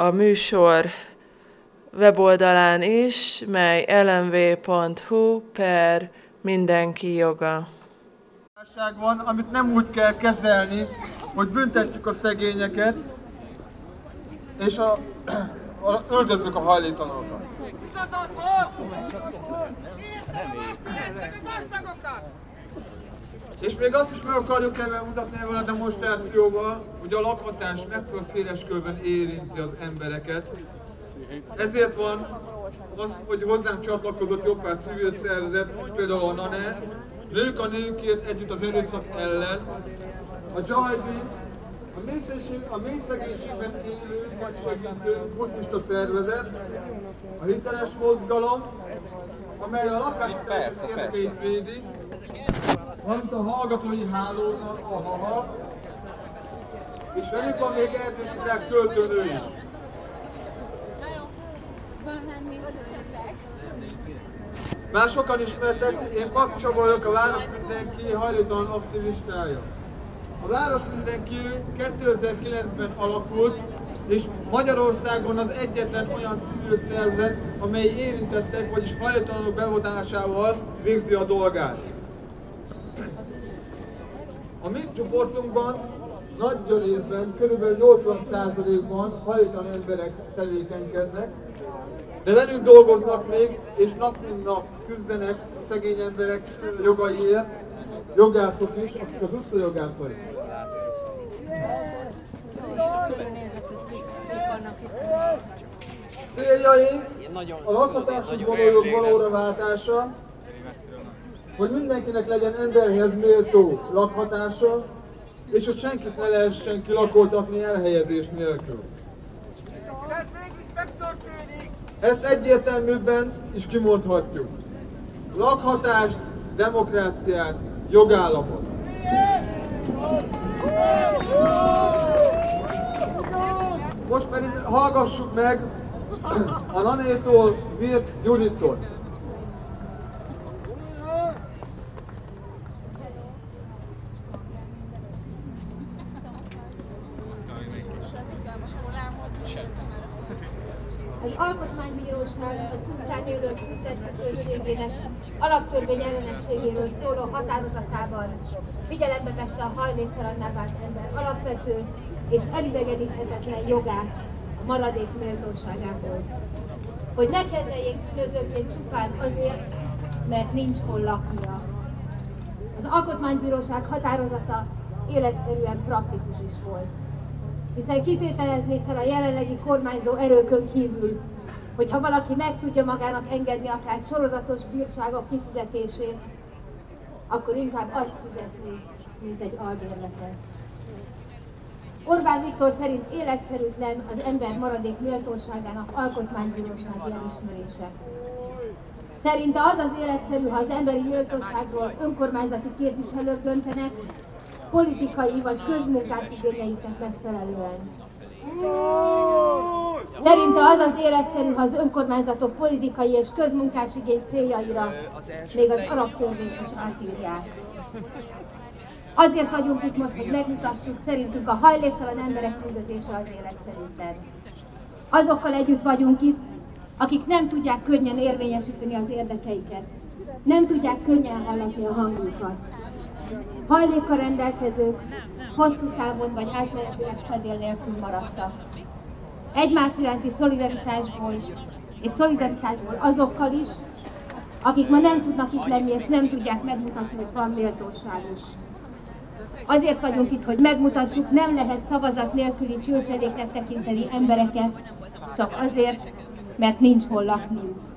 a műsor weboldalán is, mely lmv.hu per mindenki joga. Van, amit nem úgy kell kezelni, hogy büntetjük a szegényeket, és a, a, öldözzük a hajléktalanokat. És még azt is meg akarjuk ebben mutatni ebben a demonstrációval, hogy a lakhatás mekkora széles körben érinti az embereket. Ezért van az, hogy hozzánk csatlakozott jó pár civil szervezet, például a NANE, Nők a nőkért együtt az erőszak ellen, a Jajbi, a mély, szegénység, a mély élő vagy segítő buddhista szervezet, a hiteles mozgalom, amely a érdekeit védi, valamint a hallgatói hálózat, a HAHA, és velük van még Erdős költőnő is. Már sokan ismertek, én Pak Csaba vagyok, a Város Mindenki hajléktalan aktivistája. A Város Mindenki 2009-ben alakult, és Magyarországon az egyetlen olyan civil szervezet, amely érintettek, vagyis hajléktalanok bevonásával végzi a dolgát. A mi csoportunkban nagy részben, kb. 80%-ban hajléktalan emberek tevékenykednek, de velünk dolgoznak még, és nap mint nap küzdenek szegény emberek jogaiért, jogászok is, akik az utcajogászai. Céljaink a lakhatáshoz való jog valóra váltása, hogy mindenkinek legyen emberhez méltó lakhatása, és hogy senkit ne lehessen kilakoltatni elhelyezés nélkül. Ez mégis megtörténik! Ezt egyértelműbben is kimondhatjuk. Lakhatást, demokráciát, jogállamot. Most pedig hallgassuk meg a Nanétól, Virt Judittól. Az Alkotmánybíróság a élők büntethetőségének alaptörvény ellenességéről szóló határozatában figyelembe vette a hajléktalanná vált ember alapvető és elidegeníthetetlen jogát a maradék méltóságából. Hogy ne kezeljék bűnözőként csupán azért, mert nincs hol laknia. Az Alkotmánybíróság határozata életszerűen praktikus is volt hiszen kitételezni fel a jelenlegi kormányzó erőkön kívül, hogyha valaki meg tudja magának engedni akár sorozatos bírságok kifizetését, akkor inkább azt fizetni, mint egy albérletet. Orbán Viktor szerint életszerűtlen az ember maradék méltóságának alkotmánybírósági elismerése. Szerinte az az életszerű, ha az emberi méltóságról önkormányzati képviselők döntenek, politikai vagy közmunkás igényeiknek megfelelően. Szerinte az az életszerű, ha az önkormányzatok politikai és közmunkás igény céljaira még az alaptörvényt is átírják. Azért vagyunk itt most, hogy megmutassuk, szerintünk a hajléktalan emberek üldözése az életszerűtlen. Azokkal együtt vagyunk itt, akik nem tudják könnyen érvényesíteni az érdekeiket, nem tudják könnyen hallatni a hangjukat. Hajlékkal rendelkezők hosszú távon vagy átmenetileg fedél nélkül maradtak. Egymás iránti szolidaritásból és szolidaritásból azokkal is, akik ma nem tudnak itt lenni és nem tudják megmutatni, hogy van méltóság is. Azért vagyunk itt, hogy megmutassuk, nem lehet szavazat nélküli csőcseléket tekinteni embereket, csak azért, mert nincs hol lakniuk.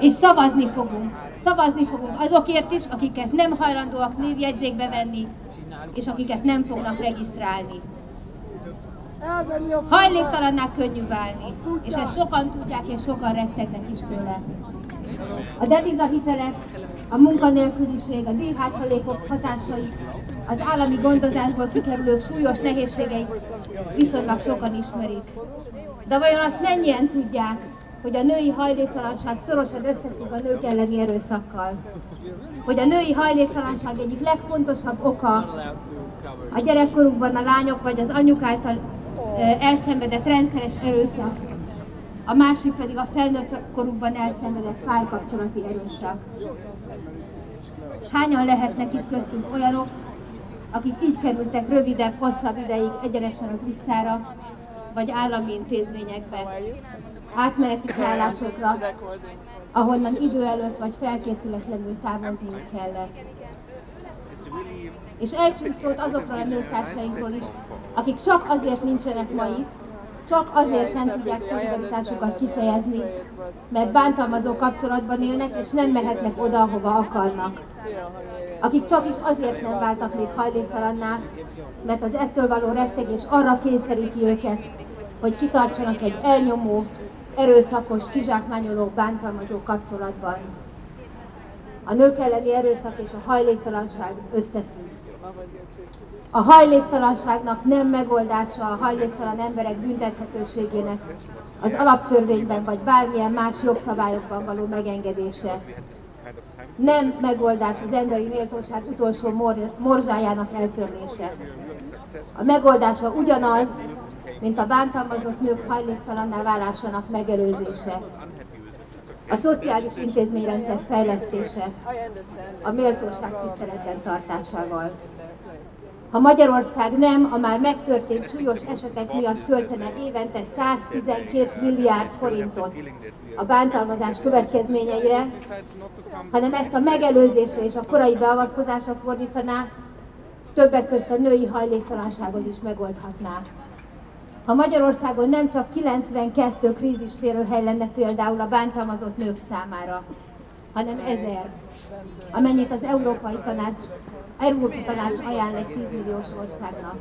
És szavazni fogunk. Szavazni fogunk azokért is, akiket nem hajlandóak névjegyzékbe venni, és akiket nem fognak regisztrálni. Hajléktalanná könnyű válni, és ezt sokan tudják, és sokan rettegnek is tőle. A devizahitelek, a munkanélküliség, a díjhátralékok hatásai, az állami gondozásból kikerülők súlyos nehézségeit viszonylag sokan ismerik. De vajon azt mennyien tudják, hogy a női hajléktalanság szorosan összefügg a nők elleni erőszakkal? Hogy a női hajléktalanság egyik legfontosabb oka a gyerekkorukban a lányok vagy az anyuk által elszenvedett rendszeres erőszak, a másik pedig a felnőtt korukban elszenvedett párkapcsolati erőszak. Hányan lehetnek itt köztünk olyanok, akik így kerültek rövidebb, hosszabb ideig egyenesen az utcára, vagy állami intézményekbe, átmeneti szállásokra, ahonnan idő előtt vagy felkészületlenül távozniuk kellett. És ejtsünk szót azokról a nőtársainkról is, akik csak azért nincsenek ma itt, csak azért nem tudják szolidaritásukat kifejezni, mert bántalmazó kapcsolatban élnek, és nem mehetnek oda, ahova akarnak. Akik csak is azért nem váltak még hajléktalanná, mert az ettől való rettegés arra kényszeríti őket, hogy kitartsanak egy elnyomó, erőszakos, kizsákmányoló, bántalmazó kapcsolatban. A nők elleni erőszak és a hajléktalanság összefügg. A hajléktalanságnak nem megoldása a hajléktalan emberek büntethetőségének az alaptörvényben vagy bármilyen más jogszabályokban való megengedése. Nem megoldás az emberi méltóság utolsó mor- morzsájának eltörlése. A megoldása ugyanaz, mint a bántalmazott nők hajléktalanná válásának megelőzése. A szociális intézményrendszer fejlesztése, a méltóság tiszteletben tartásával. Ha Magyarország nem a már megtörtént súlyos esetek miatt költene évente 112 milliárd forintot a bántalmazás következményeire, hanem ezt a megelőzésre és a korai beavatkozásra fordítaná, többek közt a női hajléktalanságot is megoldhatná. Ha Magyarországon nem csak 92 krízisférőhely lenne például a bántalmazott nők számára, hanem ezer, amennyit az Európai Tanács, Európai Tanács ajánl egy 10 milliós országnak.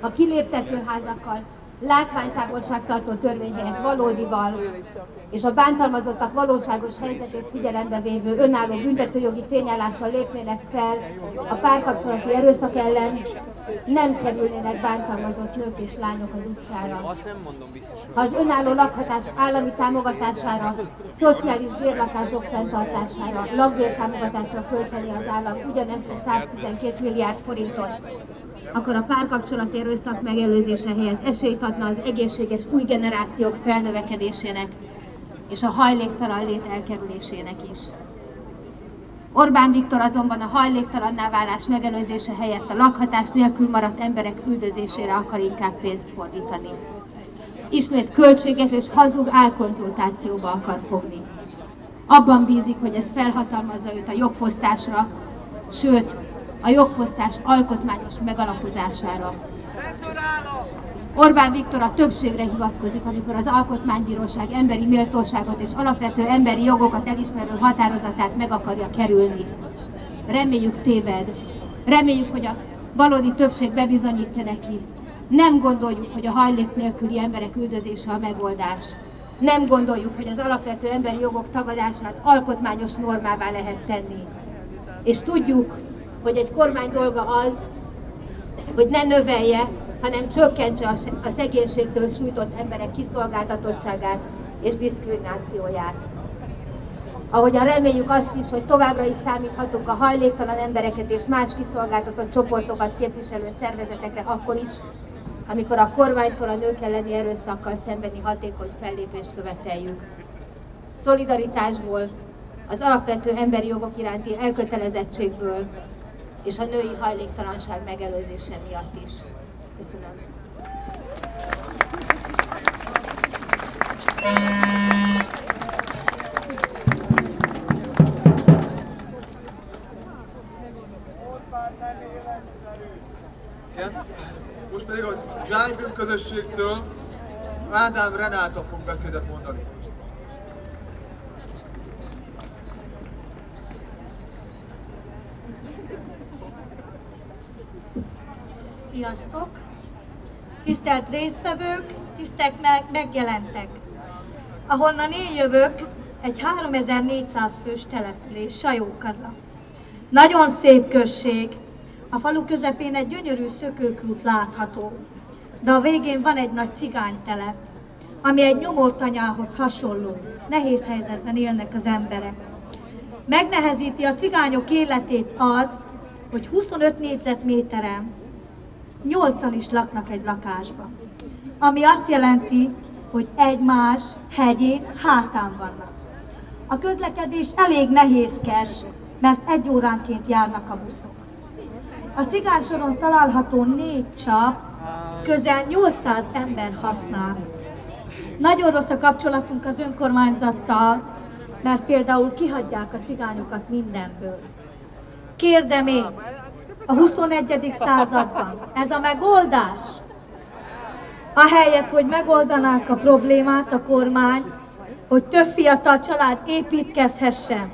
Ha kiléptetőházakkal látványtávolságtartó törvény helyett valódival, és a bántalmazottak valóságos helyzetét figyelembe vévő önálló büntetőjogi tényállással lépnének fel a párkapcsolati erőszak ellen, nem kerülnének bántalmazott nők és lányok az utcára. Ha az önálló lakhatás állami támogatására, szociális bérlakások fenntartására, lakbértámogatásra költeni az állam ugyanezt a 112 milliárd forintot, akkor a párkapcsolat erőszak megelőzése helyett esélyt adna az egészséges új generációk felnövekedésének és a hajléktalan lét elkerülésének is. Orbán Viktor azonban a hajléktalanná válás megelőzése helyett a lakhatás nélkül maradt emberek üldözésére akar inkább pénzt fordítani. Ismét költséges és hazug álkonzultációba akar fogni. Abban bízik, hogy ez felhatalmazza őt a jogfosztásra, sőt, a jogfosztás alkotmányos megalapozására. Orbán Viktor a többségre hivatkozik, amikor az Alkotmánybíróság emberi méltóságot és alapvető emberi jogokat elismerő határozatát meg akarja kerülni. Reméljük téved. Reméljük, hogy a valódi többség bebizonyítja neki. Nem gondoljuk, hogy a hajlék nélküli emberek üldözése a megoldás. Nem gondoljuk, hogy az alapvető emberi jogok tagadását alkotmányos normává lehet tenni. És tudjuk, hogy egy kormány dolga az, hogy ne növelje, hanem csökkentse a szegénységtől sújtott emberek kiszolgáltatottságát és diszkriminációját. Ahogyan reméljük azt is, hogy továbbra is számíthatunk a hajléktalan embereket és más kiszolgáltatott csoportokat képviselő szervezetekre akkor is, amikor a kormánytól a nők elleni erőszakkal szembeni hatékony fellépést követeljük. Szolidaritásból, az alapvető emberi jogok iránti elkötelezettségből és a női hajléktalanság megelőzése miatt is. Köszönöm. Igen. Most pedig a Zsájbőm közösségtől Ádám Renáta fog beszédet mondani. Sziasztok! Tisztelt résztvevők, tisztelt meg- megjelentek! Ahonnan én jövök, egy 3400 fős település, Sajókaza. Nagyon szép község. A falu közepén egy gyönyörű szökőkút látható. de a végén van egy nagy cigánytelep, ami egy nyomortanyához hasonló. Nehéz helyzetben élnek az emberek. Megnehezíti a cigányok életét az, hogy 25 négyzetméteren nyolcan is laknak egy lakásban. Ami azt jelenti, hogy egymás hegyén hátán vannak. A közlekedés elég nehézkes, mert egy óránként járnak a buszok. A cigánysoron található négy csap közel 800 ember használ. Nagyon rossz a kapcsolatunk az önkormányzattal, mert például kihagyják a cigányokat mindenből. Kérdem én, a 21. században ez a megoldás? Ahelyett, hogy megoldanák a problémát a kormány, hogy több fiatal család építkezhessen,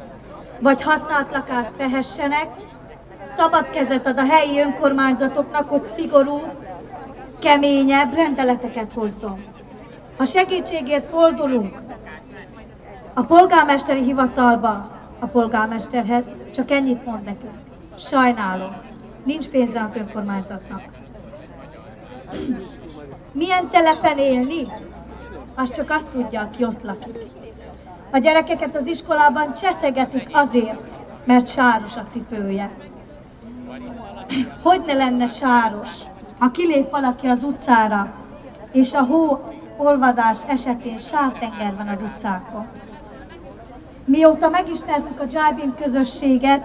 vagy használt lakást vehessenek, szabad kezet ad a helyi önkormányzatoknak, hogy szigorú, keményebb rendeleteket hozzon. Ha segítségért fordulunk a polgármesteri hivatalba, a polgármesterhez, csak ennyit mond nekünk. Sajnálom, nincs pénze az önkormányzatnak. Milyen telepen élni? Az csak azt tudja, aki ott lakik. A gyerekeket az iskolában cseszegetik azért, mert sáros a cipője. Hogy ne lenne sáros, ha kilép valaki az utcára, és a hó olvadás esetén sártenger van az utcákon. Mióta megismertük a Jibin közösséget,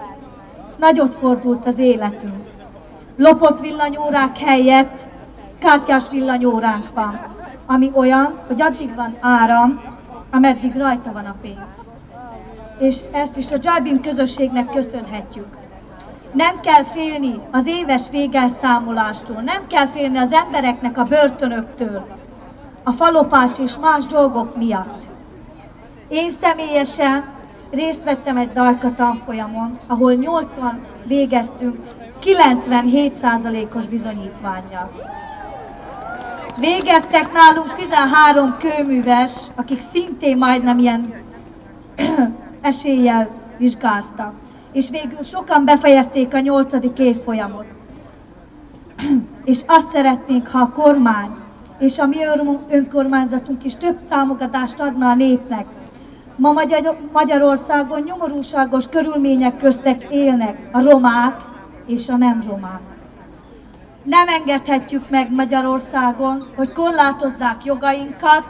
nagyot fordult az életünk. Lopott villanyórák helyett kártyás villanyóránk van, ami olyan, hogy addig van áram, ameddig rajta van a pénz. És ezt is a Jibin közösségnek köszönhetjük. Nem kell félni az éves végelszámolástól, nem kell félni az embereknek a börtönöktől, a falopás és más dolgok miatt. Én személyesen részt vettem egy dalka tanfolyamon, ahol 80 végeztünk 97%-os bizonyítványjal. Végeztek nálunk 13 kőműves, akik szintén majdnem ilyen eséllyel vizsgáztak. És végül sokan befejezték a 8. évfolyamot. és azt szeretnénk, ha a kormány és a mi önkormányzatunk is több támogatást adna a népnek. Ma Magyar- Magyarországon nyomorúságos körülmények köztek élnek a romák és a nem romák. Nem engedhetjük meg Magyarországon, hogy korlátozzák jogainkat,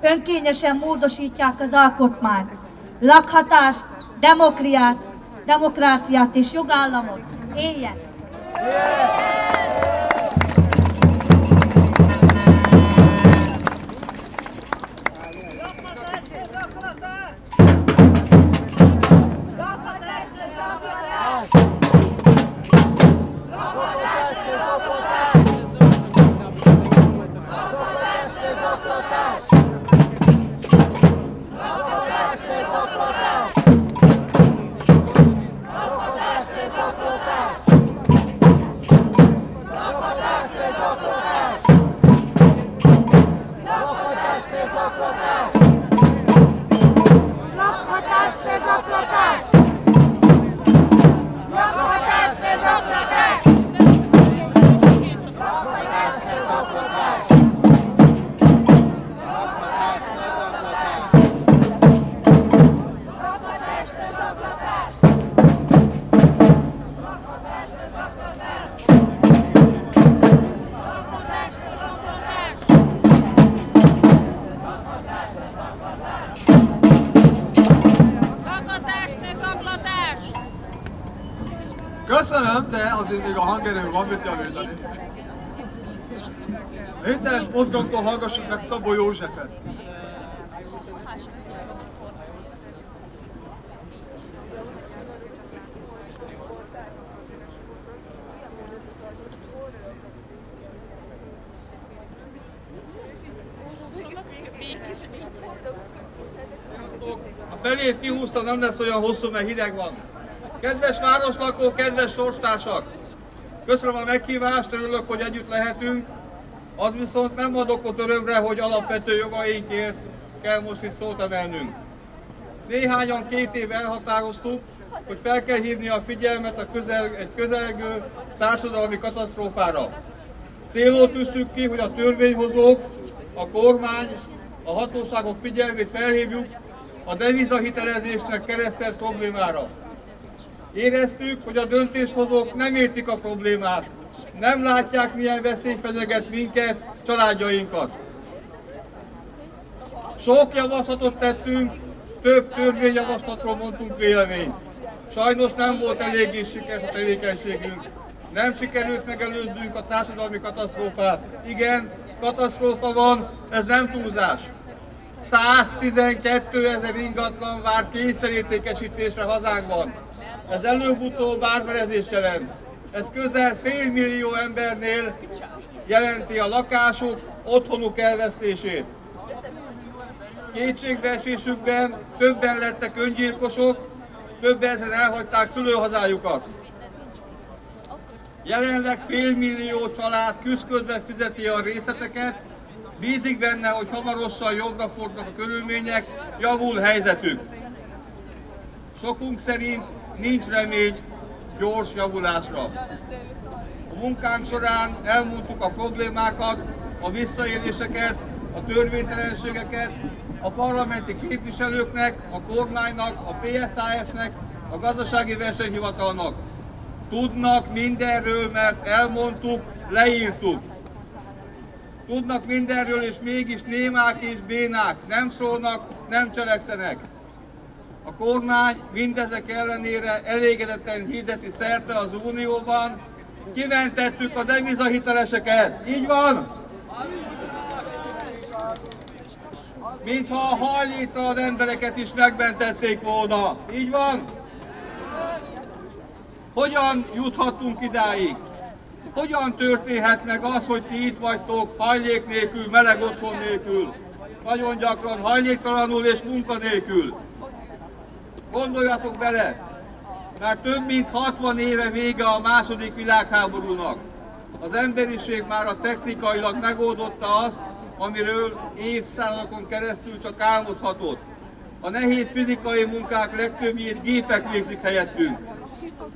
önkényesen módosítják az alkotmányt. Lakhatást, demokriát, demokráciát és jogállamot éljen! Köszönöm, Szabó Józsefet. A felét kihúzta, nem lesz olyan hosszú, mert hideg van. Kedves városlakók, kedves sorstársak! Köszönöm a meghívást, örülök, hogy együtt lehetünk. Az viszont nem ad okot örömre, hogy alapvető jogainkért kell most itt szót emelnünk. Néhányan két éve elhatároztuk, hogy fel kell hívni a figyelmet a közel, egy közelgő társadalmi katasztrófára. Célul tűztük ki, hogy a törvényhozók, a kormány, a hatóságok figyelmét felhívjuk a devizahitelezésnek keresztelt problémára. Éreztük, hogy a döntéshozók nem értik a problémát, nem látják, milyen veszély fenyeget minket, családjainkat. Sok javaslatot tettünk, több törvényjavaslatról mondtunk véleményt. Sajnos nem volt eléggé sikeres a tevékenységünk. Nem sikerült megelőznünk a társadalmi katasztrófát. Igen, katasztrófa van, ez nem túlzás. 112 ezer ingatlan vár kényszerértékesítésre hazánkban. Ez előbb-utóbb árverezés jelent. Ez közel fél millió embernél jelenti a lakásuk, otthonuk elvesztését. Kétségbeesésükben többen lettek öngyilkosok, több ezer elhagyták szülőhazájukat. Jelenleg félmillió család küzdködve fizeti a részleteket, bízik benne, hogy hamarosan jobbra fordulnak a körülmények, javul helyzetük. Sokunk szerint nincs remény gyors javulásra. A munkánk során elmondtuk a problémákat, a visszaéléseket, a törvénytelenségeket, a parlamenti képviselőknek, a kormánynak, a PSAF-nek, a gazdasági versenyhivatalnak. Tudnak mindenről, mert elmondtuk, leírtuk. Tudnak mindenről, és mégis némák és bénák, nem szólnak, nem cselekszenek. A kormány mindezek ellenére elégedetten hirdeti szerte az Unióban, kimentettük a devizahiteleseket. Így van? Mintha a hajléktalan embereket is megmentették volna. Így van? Hogyan juthatunk idáig? Hogyan történhet meg az, hogy ti itt vagytok hajlék nélkül, meleg otthon nélkül? Nagyon gyakran hajléktalanul és munkanélkül. Gondoljatok bele, már több mint 60 éve vége a második világháborúnak. Az emberiség már a technikailag megoldotta azt, amiről évszázadokon keresztül csak álmodhatott. A nehéz fizikai munkák legtöbbjét gépek végzik helyettünk.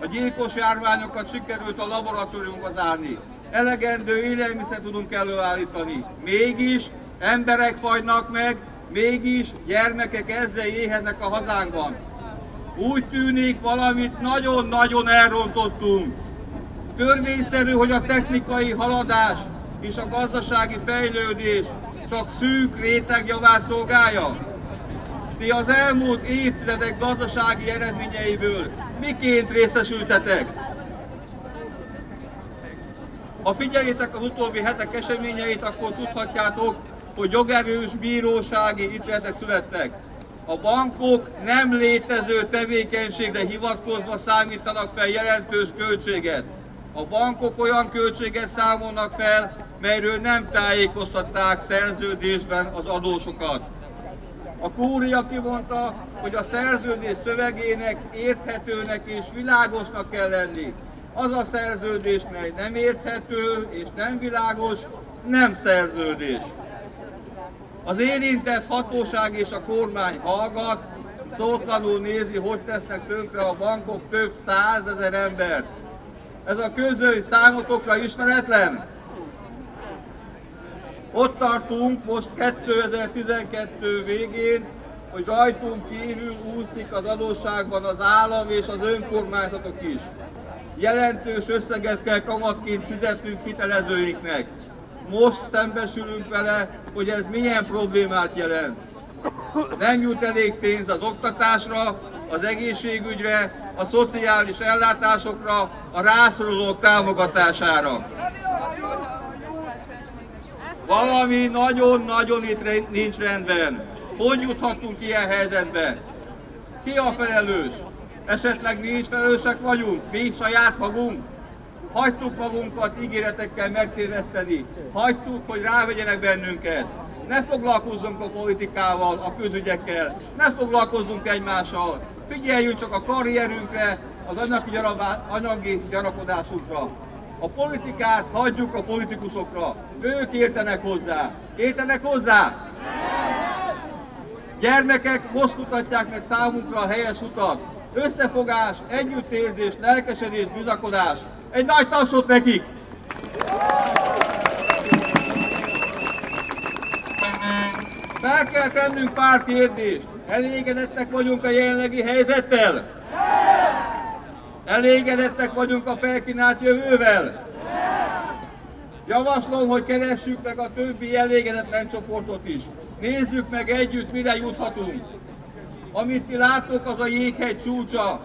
A gyilkos járványokat sikerült a laboratóriumba zárni. Elegendő élelmiszer tudunk előállítani. Mégis emberek fagynak meg, mégis gyermekek ezre éheznek a hazánkban. Úgy tűnik, valamit nagyon-nagyon elrontottunk. Törvényszerű, hogy a technikai haladás és a gazdasági fejlődés csak szűk réteg javát szolgálja. Ti az elmúlt évtizedek gazdasági eredményeiből miként részesültetek? Ha figyeljétek az utóbbi hetek eseményeit, akkor tudhatjátok, hogy jogerős bírósági ítéletek születtek. A bankok nem létező tevékenységre hivatkozva számítanak fel jelentős költséget. A bankok olyan költséget számolnak fel, melyről nem tájékoztatták szerződésben az adósokat. A kúria kimondta, hogy a szerződés szövegének érthetőnek és világosnak kell lenni. Az a szerződés, mely nem érthető és nem világos, nem szerződés. Az érintett hatóság és a kormány hallgat, szótlanul nézi, hogy tesznek tönkre a bankok több százezer embert. Ez a közöny számotokra ismeretlen? Ott tartunk most 2012 végén, hogy rajtunk kívül úszik az adósságban az állam és az önkormányzatok is. Jelentős összeget kell kamatként fizetnünk hitelezőinknek. Most szembesülünk vele, hogy ez milyen problémát jelent. Nem jut elég pénz az oktatásra, az egészségügyre, a szociális ellátásokra, a rászorulók támogatására. Valami nagyon-nagyon itt nincs rendben. Hogy juthatunk ilyen helyzetbe? Ki a felelős? Esetleg mi is felelősek vagyunk? Mi saját magunk? Hagytuk magunkat ígéretekkel megtéveszteni. Hagytuk, hogy rávegyenek bennünket. Ne foglalkozzunk a politikával, a közügyekkel. Ne foglalkozzunk egymással. Figyeljünk csak a karrierünkre, az anyagi, gyarabá, anyagi gyanakodásunkra. A politikát hagyjuk a politikusokra. Ők értenek hozzá. Értenek hozzá? Gyermekek most mutatják meg számunkra a helyes utat. Összefogás, együttérzés, lelkesedés, bizakodás. Egy nagy tapsot nekik! Fel kell tennünk pár kérdést. Elégedettek vagyunk a jelenlegi helyzettel? Elégedettek vagyunk a felkínált jövővel? Javaslom, hogy keressük meg a többi elégedetlen csoportot is. Nézzük meg együtt, mire juthatunk. Amit ti láttok, az a jéghegy csúcsa.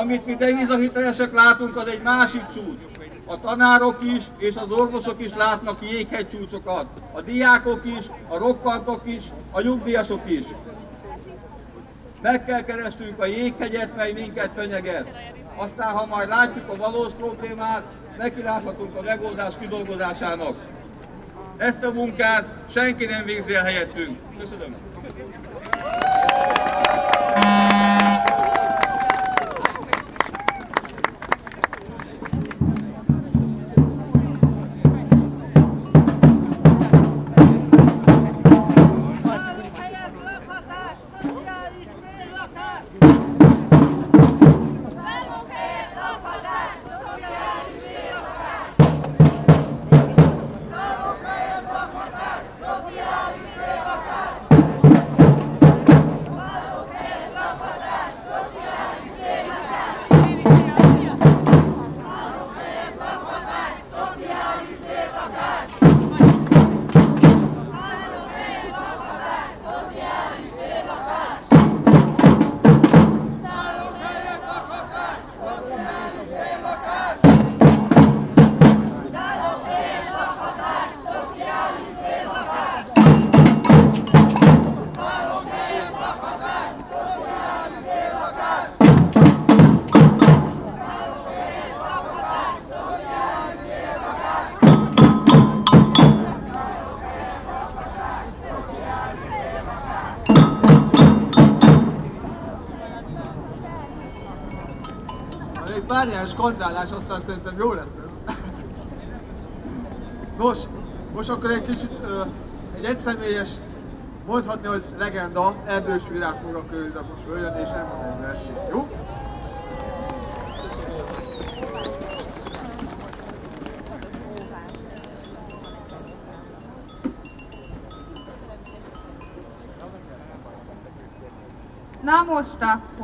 Amit mi devizahitelesek látunk, az egy másik csúcs. A tanárok is és az orvosok is látnak jéghegy csúcsokat. A diákok is, a rokkantok is, a nyugdíjasok is. Meg kell keresnünk a jéghegyet, mely minket fenyeget. Aztán, ha majd látjuk a valós problémát, nekiláthatunk a megoldás kidolgozásának. Ezt a munkát senki nem végzi el helyettünk. Köszönöm. Ha egy párjás kandálás, aztán szerintem jó lesz ez. Nos, most akkor egy kicsit, egy egyszemélyes, mondhatni, hogy legenda, erdős virág fog a körülde most följönni, és nem egy verseny, jó? Na most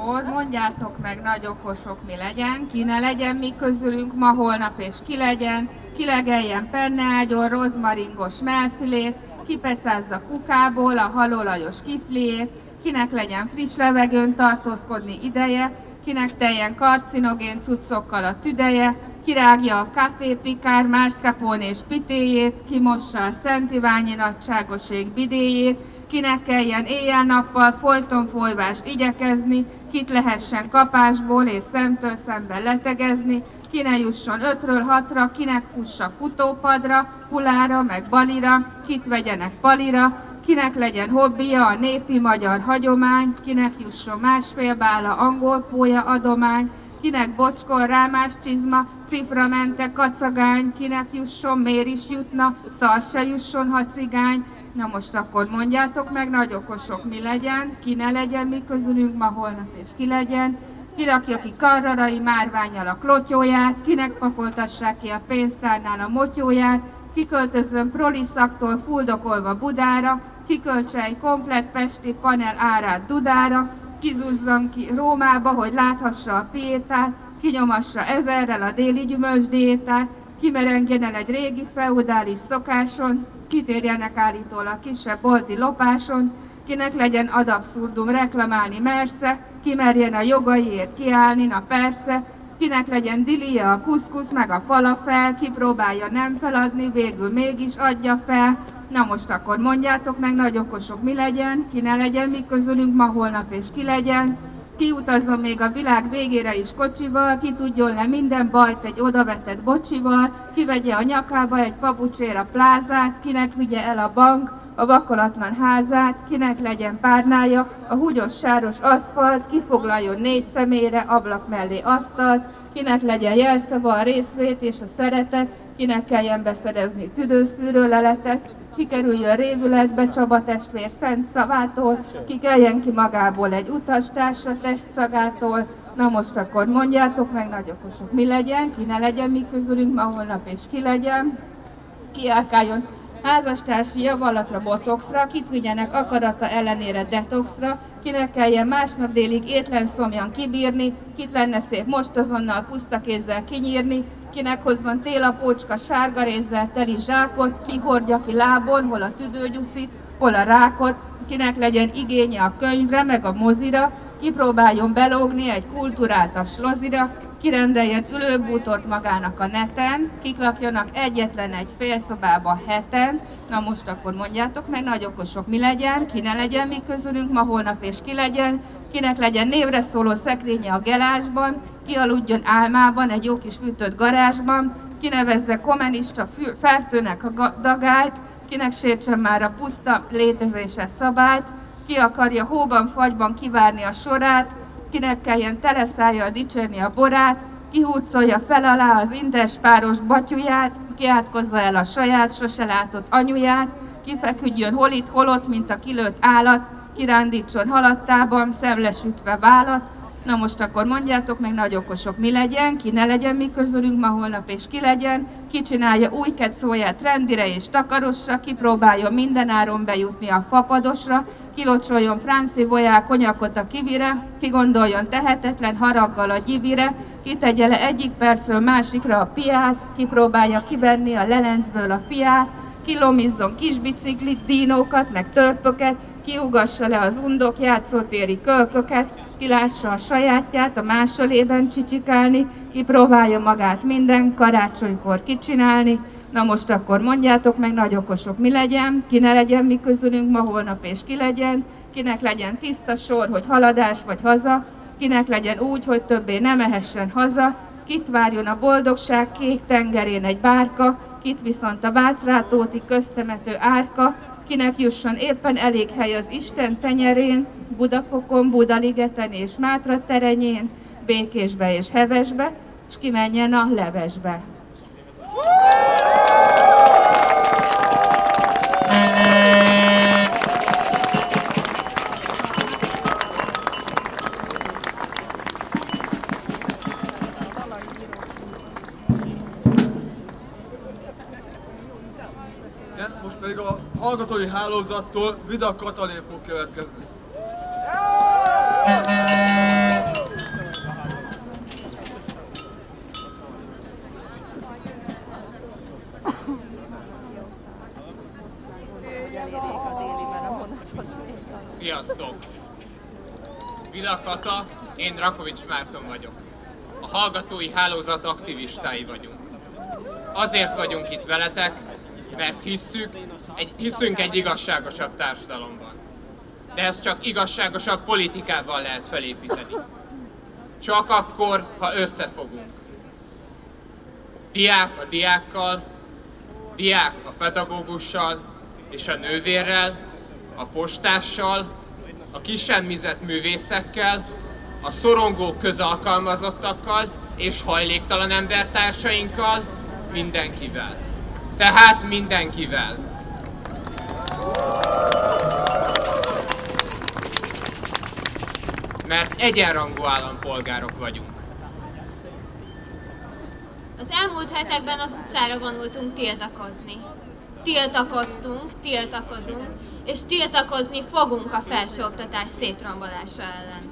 akkor mondjátok meg nagy okosok mi legyen, ki ne legyen mi közülünk ma, holnap és ki legyen, ki legeljen penneágyon rozmaringos melfülét, kipecázza kukából a halolajos kifliét, kinek legyen friss levegőn tartózkodni ideje, kinek teljen karcinogén cuccokkal a tüdeje, kirágja a kafé, pikár, mascarpone és pitéjét, kimossa a Szent Iványi nagyságoség bidéjét, kinek kelljen éjjel-nappal folyton folyvást igyekezni, kit lehessen kapásból és szemtől szemben letegezni, ki ne jusson ötről hatra, kinek fussa futópadra, pulára meg balira, kit vegyenek palira, kinek legyen hobbija a népi magyar hagyomány, kinek jusson másfél bála angol pólya adomány, kinek bocskor, rámás csizma, cipra mente kacagány, kinek jusson, miért is jutna, szar se jusson, ha cigány. Na most akkor mondjátok meg, nagy okosok mi legyen, ki ne legyen mi közülünk ma, holnap és ki legyen, kirakja ki karrarai márványal a klotyóját, kinek pakoltassák ki a pénztárnál a motyóját, kiköltözön proliszaktól fuldokolva Budára, kiköltse egy komplett pesti panel árát Dudára, kizúzzon ki Rómába, hogy láthassa a piétát, kinyomassa ezerrel a déli gyümölcsdiétát, kimerengjen el egy régi feudális szokáson, kitérjenek állítólag kisebb bolti lopáson, kinek legyen ad abszurdum reklamálni mersze, kimerjen a jogaiért kiállni, na persze, kinek legyen dilia a kuszkusz meg a falafel, kipróbálja nem feladni, végül mégis adja fel. Na most akkor mondjátok meg, nagy okosok mi legyen, ki ne legyen mi közülünk ma, holnap és ki legyen, ki utazzon még a világ végére is kocsival, ki tudjon le minden bajt egy odavetett bocsival, ki vegye a nyakába egy pabucsér a plázát, kinek vigye el a bank, a vakolatlan házát, kinek legyen párnája, a húgyos sáros aszfalt, kifoglaljon négy személyre ablak mellé asztalt, kinek legyen jelszava a részvét és a szeretet, kinek kelljen beszerezni tüdőszűrő leletet, kikerüljön révületbe Csaba testvér szent szavától, kikeljen ki magából egy utastársa testszagától, Na most akkor mondjátok meg, nagy okosok, mi legyen, ki ne legyen mi közülünk ma holnap, és ki legyen, kiálkáljon házastársi javalatra, botoxra, kit vigyenek akarata ellenére detoxra, kinek kelljen másnap délig étlen szomjan kibírni, kit lenne szép most azonnal puszta kézzel kinyírni, kinek hozzon télapócska sárga rézzel teli zsákot, ki hordja ki lábon, hol a tüdőgyuszit, hol a rákot, kinek legyen igénye a könyvre, meg a mozira, kipróbáljon belógni egy kulturáltabb slozira, kirendeljen ülőbútort magának a neten, kik lakjanak egyetlen egy félszobába heten, na most akkor mondjátok meg, nagy okosok mi legyen, ki ne legyen mi közülünk ma, holnap és ki legyen, kinek legyen névre szóló szekrénye a gelásban, ki aludjon álmában egy jó kis fűtött garázsban, kinevezze kommunista fü- fertőnek a dagályt, kinek sértsen már a puszta létezése szabályt, ki akarja hóban, fagyban kivárni a sorát, kinek kelljen teleszájjal dicsérni a borát, kihurcolja fel alá az indes páros batyuját, kiátkozza el a saját, sose látott anyuját, kifeküdjön hol itt, hol ott, mint a kilőtt állat, kirándítson halattában, szemlesütve vállat, Na most akkor mondjátok meg, nagy okosok, mi legyen, ki ne legyen mi közülünk ma holnap, és ki legyen, ki csinálja új kecóját rendire és takarosra, ki próbáljon mindenáron bejutni a fapadosra, kilocsoljon franci voják konyakot a kivire, ki gondoljon tehetetlen haraggal a gyivire, ki tegye le egyik percről másikra a piát, ki próbálja kivenni a lelencből a fiát, kilomizzon kis biciklit, dínókat, meg törpöket, kiugassa le az undok játszótéri kölköket, kilássa a sajátját, a másolében csicsikálni, kipróbálja magát minden karácsonykor kicsinálni. Na most akkor mondjátok meg, nagy okosok, mi legyen, ki ne legyen mi közülünk ma, holnap és ki legyen, kinek legyen tiszta sor, hogy haladás vagy haza, kinek legyen úgy, hogy többé nem ehessen haza, kit várjon a boldogság kék tengerén egy bárka, kit viszont a Bácrátóti köztemető árka, kinek jusson éppen elég hely az Isten tenyerén, Budafokon, Budaligeten és Mátra terenyén, Békésbe és Hevesbe, és kimenjen a levesbe. Igen, hallgatói hálózattól Vida Katalin fog következni. Sziasztok! Vida Kata, én Rakovics Márton vagyok. A hallgatói hálózat aktivistái vagyunk. Azért vagyunk itt veletek, mert hisszük, egy, hiszünk egy igazságosabb társadalomban. De ezt csak igazságosabb politikával lehet felépíteni. Csak akkor, ha összefogunk. Diák a diákkal, diák a pedagógussal és a nővérrel, a postással, a kisemmizett művészekkel, a szorongó közalkalmazottakkal és hajléktalan embertársainkkal, mindenkivel. Tehát mindenkivel. Mert egyenrangú állampolgárok vagyunk. Az elmúlt hetekben az utcára vonultunk tiltakozni. Tiltakoztunk, tiltakozunk, és tiltakozni fogunk a felsőoktatás szétrombolása ellen.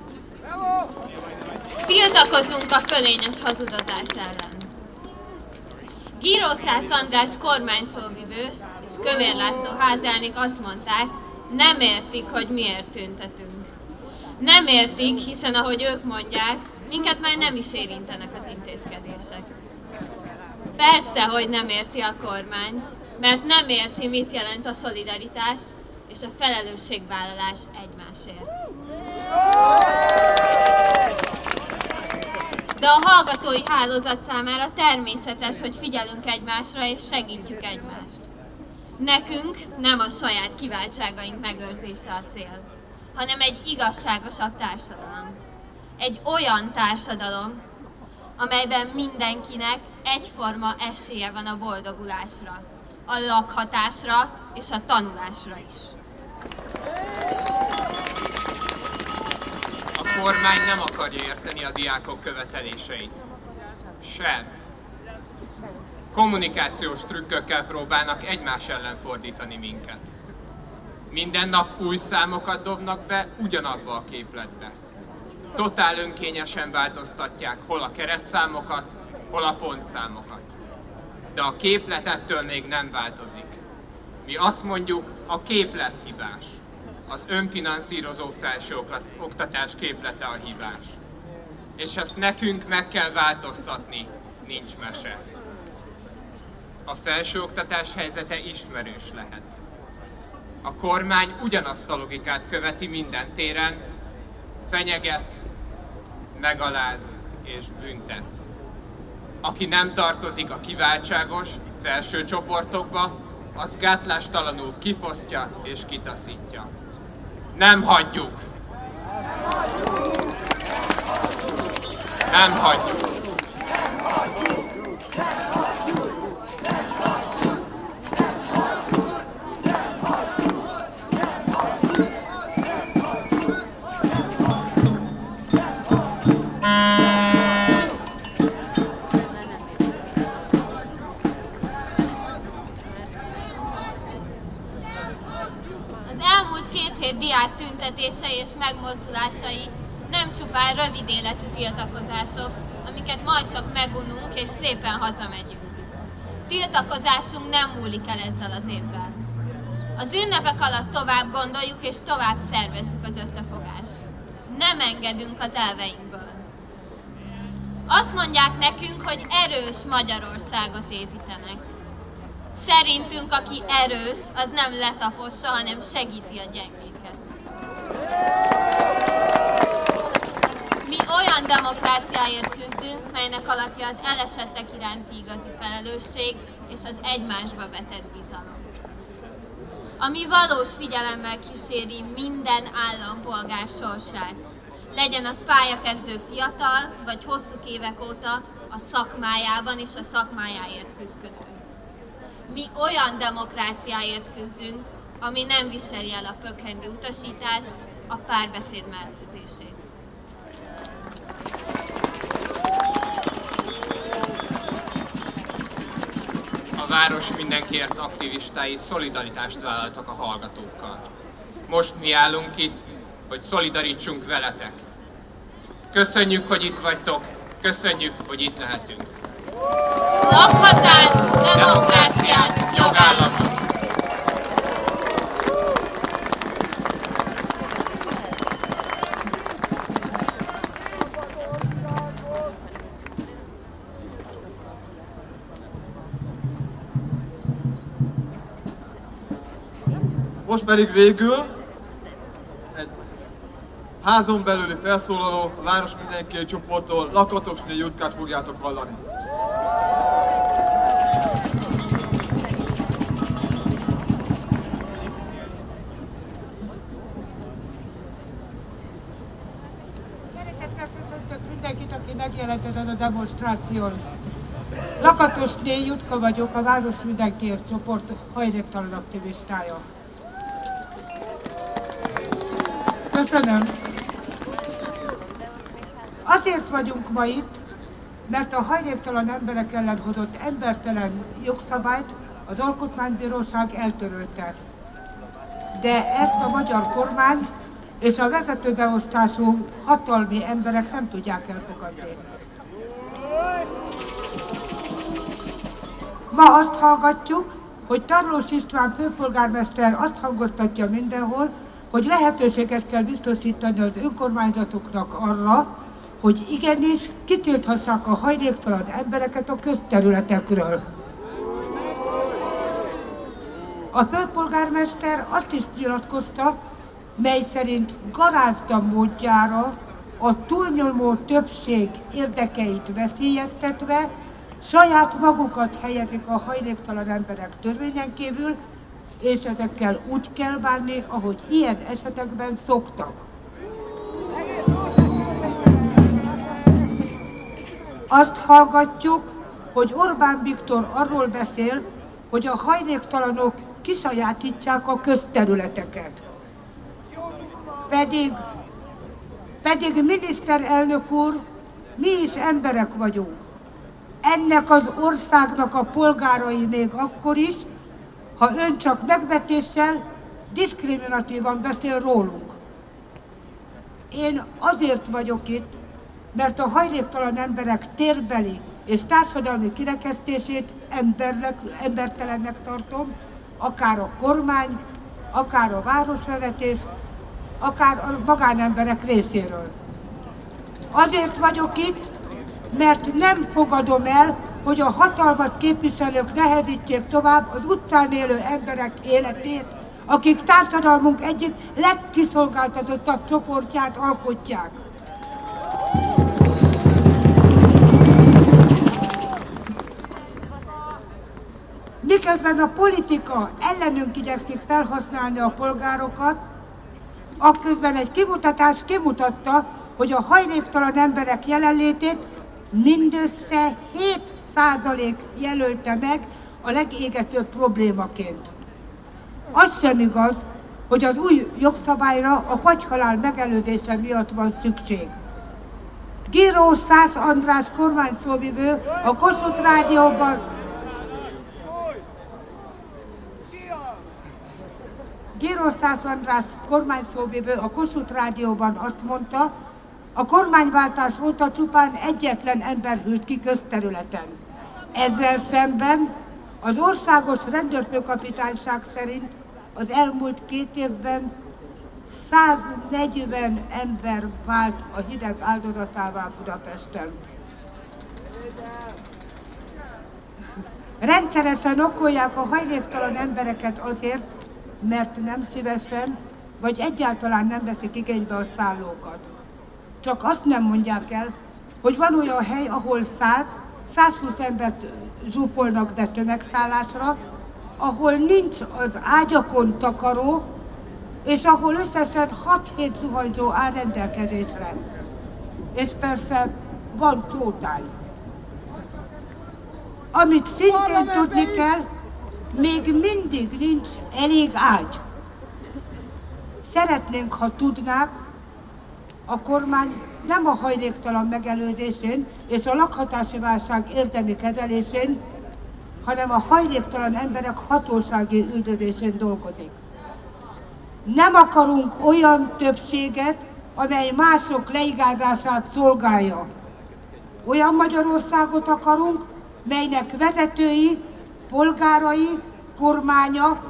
Tiltakozunk a fölényes hazudozás ellen. Gírószász András kormányszóvivő és Kövér László házelnök azt mondták, nem értik, hogy miért tüntetünk. Nem értik, hiszen ahogy ők mondják, minket már nem is érintenek az intézkedések. Persze, hogy nem érti a kormány, mert nem érti, mit jelent a szolidaritás és a felelősségvállalás egymásért. De a hallgatói hálózat számára természetes, hogy figyelünk egymásra és segítjük egymást. Nekünk nem a saját kiváltságaink megőrzése a cél, hanem egy igazságosabb társadalom. Egy olyan társadalom, amelyben mindenkinek egyforma esélye van a boldogulásra, a lakhatásra és a tanulásra is. Kormány nem akarja érteni a diákok követeléseit. Sem. kommunikációs trükkökkel próbálnak egymás ellen fordítani minket. Minden nap új számokat dobnak be ugyanabba a képletbe. Totál önkényesen változtatják hol a keretszámokat, hol a pontszámokat. De a képlet ettől még nem változik. Mi azt mondjuk, a képlet hibás. Az önfinanszírozó felsőoktatás képlete a hibás. És ezt nekünk meg kell változtatni, nincs mese. A felsőoktatás helyzete ismerős lehet. A kormány ugyanazt a logikát követi minden téren, fenyeget, megaláz és büntet. Aki nem tartozik a kiváltságos felső csoportokba, az gátlástalanul kifosztja és kitaszítja. Nem hagyjuk. Nem hagyjuk. Nem hagyjuk. Nem hagyjuk. Nem hagyjuk. Nem hagyjuk. Hét diák tüntetései és megmozdulásai nem csupán rövid életű tiltakozások, amiket majd csak megununk és szépen hazamegyünk. Tiltakozásunk nem múlik el ezzel az évvel. Az ünnepek alatt tovább gondoljuk és tovább szervezzük az összefogást. Nem engedünk az elveinkből. Azt mondják nekünk, hogy erős Magyarországot építenek. Szerintünk, aki erős, az nem letapossa, hanem segíti a gyengéket. Mi olyan demokráciáért küzdünk, melynek alapja az elesettek iránti igazi felelősség és az egymásba vetett bizalom. Ami valós figyelemmel kíséri minden állampolgár sorsát. Legyen az pályakezdő fiatal, vagy hosszú évek óta a szakmájában és a szakmájáért küzdködő. Mi olyan demokráciáért küzdünk, ami nem viseli el a pökhendi utasítást, a párbeszéd mellőzését. A város mindenkiért aktivistái szolidaritást vállaltak a hallgatókkal. Most mi állunk itt, hogy szolidarítsunk veletek. Köszönjük, hogy itt vagytok, köszönjük, hogy itt lehetünk. Most pedig végül egy házon belüli felszólaló a Város Mindenki csoporttól Lakatosné Jutkát fogjátok hallani. Demonstráción. Lakatosné Jutka vagyok, a Város Mindenkiért csoport hajléktalan aktivistája. Köszönöm. Azért vagyunk ma itt, mert a hajléktalan emberek ellen hozott embertelen jogszabályt az Alkotmánybíróság eltörölte. De ezt a magyar kormány és a vezetőbeosztású hatalmi emberek nem tudják elfogadni. Ma azt hallgatjuk, hogy Tarlós István főpolgármester azt hangoztatja mindenhol, hogy lehetőséget kell biztosítani az önkormányzatoknak arra, hogy igenis kitilthassák a hajléktalan embereket a közterületekről. A főpolgármester azt is nyilatkozta, mely szerint garázda módjára a túlnyomó többség érdekeit veszélyeztetve saját magukat helyezik a hajléktalan emberek törvényen kívül, és ezekkel úgy kell bánni, ahogy ilyen esetekben szoktak. Azt hallgatjuk, hogy Orbán Viktor arról beszél, hogy a hajléktalanok kisajátítják a közterületeket. Pedig, pedig miniszterelnök úr, mi is emberek vagyunk. Ennek az országnak a polgárai még akkor is, ha ön csak megvetéssel diszkriminatívan beszél rólunk. Én azért vagyok itt, mert a hajléktalan emberek térbeli és társadalmi kirekesztését embernek, embertelennek tartom, akár a kormány, akár a városvezetés, akár a magánemberek részéről. Azért vagyok itt, mert nem fogadom el, hogy a hatalmat képviselők nehezítsék tovább az utcán élő emberek életét, akik társadalmunk egyik legkiszolgáltatottabb csoportját alkotják. Miközben a politika ellenünk igyekszik felhasználni a polgárokat, akközben egy kimutatás kimutatta, hogy a hajléktalan emberek jelenlétét mindössze 7% jelölte meg a legégetőbb problémaként. Az sem igaz, hogy az új jogszabályra a fagyhalál megelőzése miatt van szükség. Gíró Szász András kormányszóvivő a Kossuth Rádióban Gíró Szász András kormányszóvivő a Kossuth Rádióban azt mondta, a kormányváltás óta csupán egyetlen ember hűlt ki közterületen. Ezzel szemben az országos rendőrfőkapitányság szerint az elmúlt két évben 140 ember vált a hideg áldozatává Budapesten. Rendszeresen okolják a hajléktalan embereket azért, mert nem szívesen, vagy egyáltalán nem veszik igénybe a szállókat. Csak azt nem mondják el, hogy van olyan hely, ahol 100, 120 embert zsúfolnak be tömegszállásra, ahol nincs az ágyakon takaró, és ahol összesen 6-7 zuhanyzó áll rendelkezésre. És persze van csótány. Amit szintén tudni kell, még mindig nincs elég ágy. Szeretnénk, ha tudnák, a kormány nem a hajléktalan megelőzésén és a lakhatási válság érdemi kezelésén, hanem a hajléktalan emberek hatósági üldözésén dolgozik. Nem akarunk olyan többséget, amely mások leigázását szolgálja. Olyan Magyarországot akarunk, melynek vezetői, polgárai, kormánya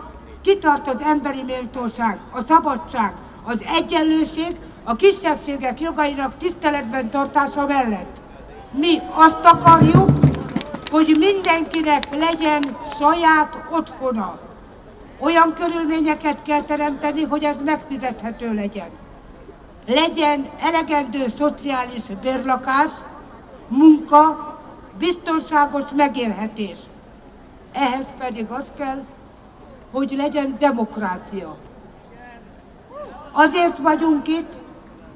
kitart az emberi méltóság, a szabadság, az egyenlőség, a kisebbségek jogainak tiszteletben tartása mellett. Mi azt akarjuk, hogy mindenkinek legyen saját otthona. Olyan körülményeket kell teremteni, hogy ez megfizethető legyen. Legyen elegendő szociális bérlakás, munka, biztonságos megélhetés. Ehhez pedig az kell, hogy legyen demokrácia. Azért vagyunk itt,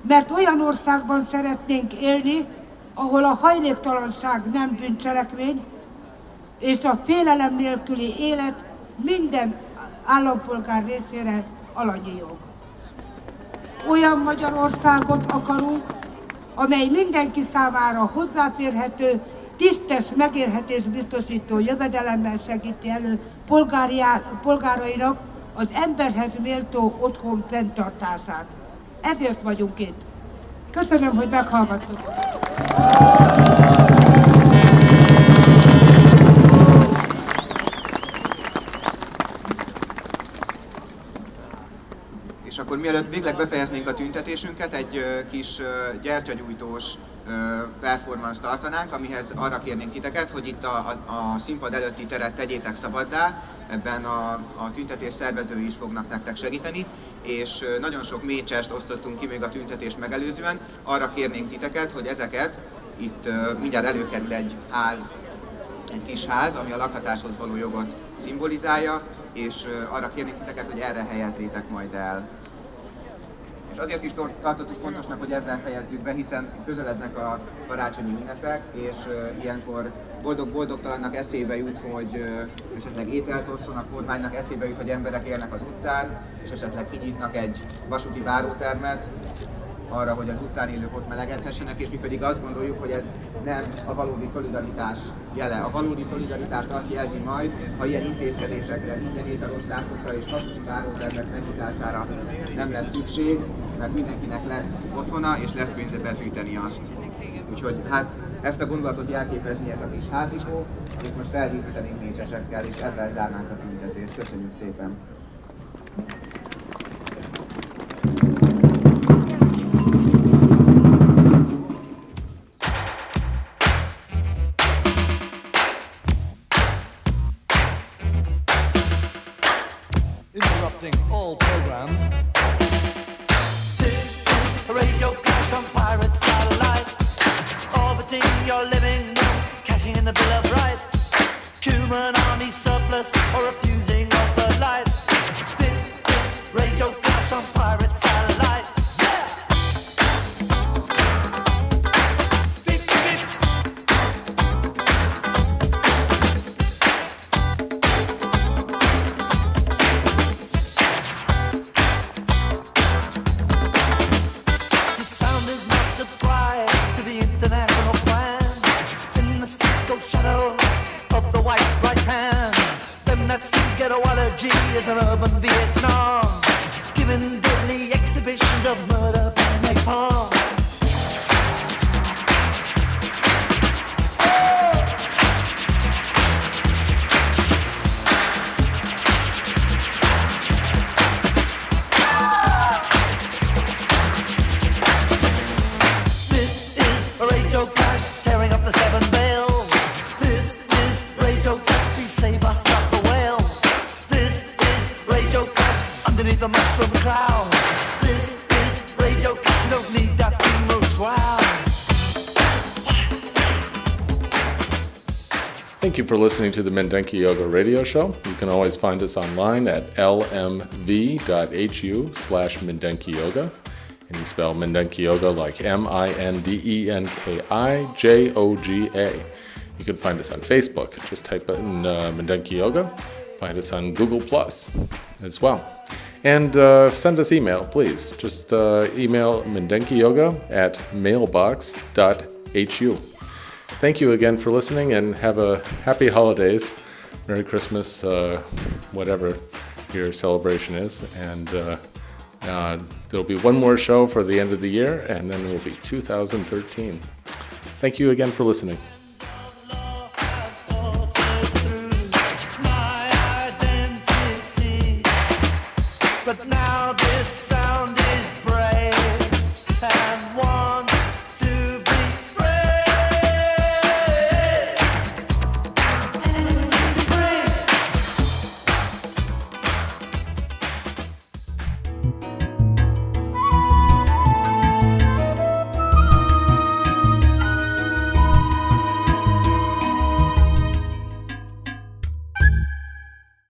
mert olyan országban szeretnénk élni, ahol a hajléktalanság nem bűncselekmény, és a félelem nélküli élet minden állampolgár részére alanyi jog. Olyan Magyarországot akarunk, amely mindenki számára hozzáférhető, tisztes megélhetés biztosító jövedelemmel segíti elő polgárainak az emberhez méltó otthon fenntartását. Ezért vagyunk itt. Köszönöm, hogy meghallgattok. És akkor mielőtt végleg befejeznénk a tüntetésünket, egy kis gyertyagyújtós performance tartanánk, amihez arra kérnénk titeket, hogy itt a, a, a színpad előtti teret tegyétek szabaddá, ebben a, a tüntetés szervezői is fognak nektek segíteni, és nagyon sok mécsest osztottunk ki még a tüntetést megelőzően. Arra kérnénk titeket, hogy ezeket itt mindjárt előkerül egy ház, egy kis ház, ami a lakhatáshoz való jogot szimbolizálja, és arra kérnék titeket, hogy erre helyezzétek majd el. És azért is tartottuk fontosnak, hogy ebben fejezzük be, hiszen közelednek a karácsonyi ünnepek, és ilyenkor boldog-boldogtalannak eszébe jut, hogy esetleg ételt osszon a kormánynak, eszébe jut, hogy emberek élnek az utcán, és esetleg kinyitnak egy vasúti várótermet, arra, hogy az utcán élők ott melegedhessenek, és mi pedig azt gondoljuk, hogy ez nem a valódi szolidaritás jele. A valódi szolidaritást azt jelzi majd, ha ilyen intézkedésekre, ingyen ételosztásokra és vasúti várótermek megnyitására nem lesz szükség, mert mindenkinek lesz otthona, és lesz pénze befűteni azt. Úgyhogy hát ezt a gondolatot jelképezni ez a kis házikó, amit most feldíszítenénk mécsesekkel, és ezzel zárnánk a tüntetést. Köszönjük szépen! You for listening to the Mindenki Joga Radio Show. You can always find us online at lmv.hu slash Mindenki Joga. And you spell Mindenki Joga like M I N D E N K I J O G A. You can find us on Facebook. Just type in uh, Mindenki Joga. Find us on Google Plus as well. And uh, send us email, please. Just uh, email Mindenki Joga at mailbox.hu. Thank you again for listening and have a happy holidays. Merry Christmas, uh, whatever your celebration is. And uh, uh, there'll be one more show for the end of the year, and then it will be 2013. Thank you again for listening.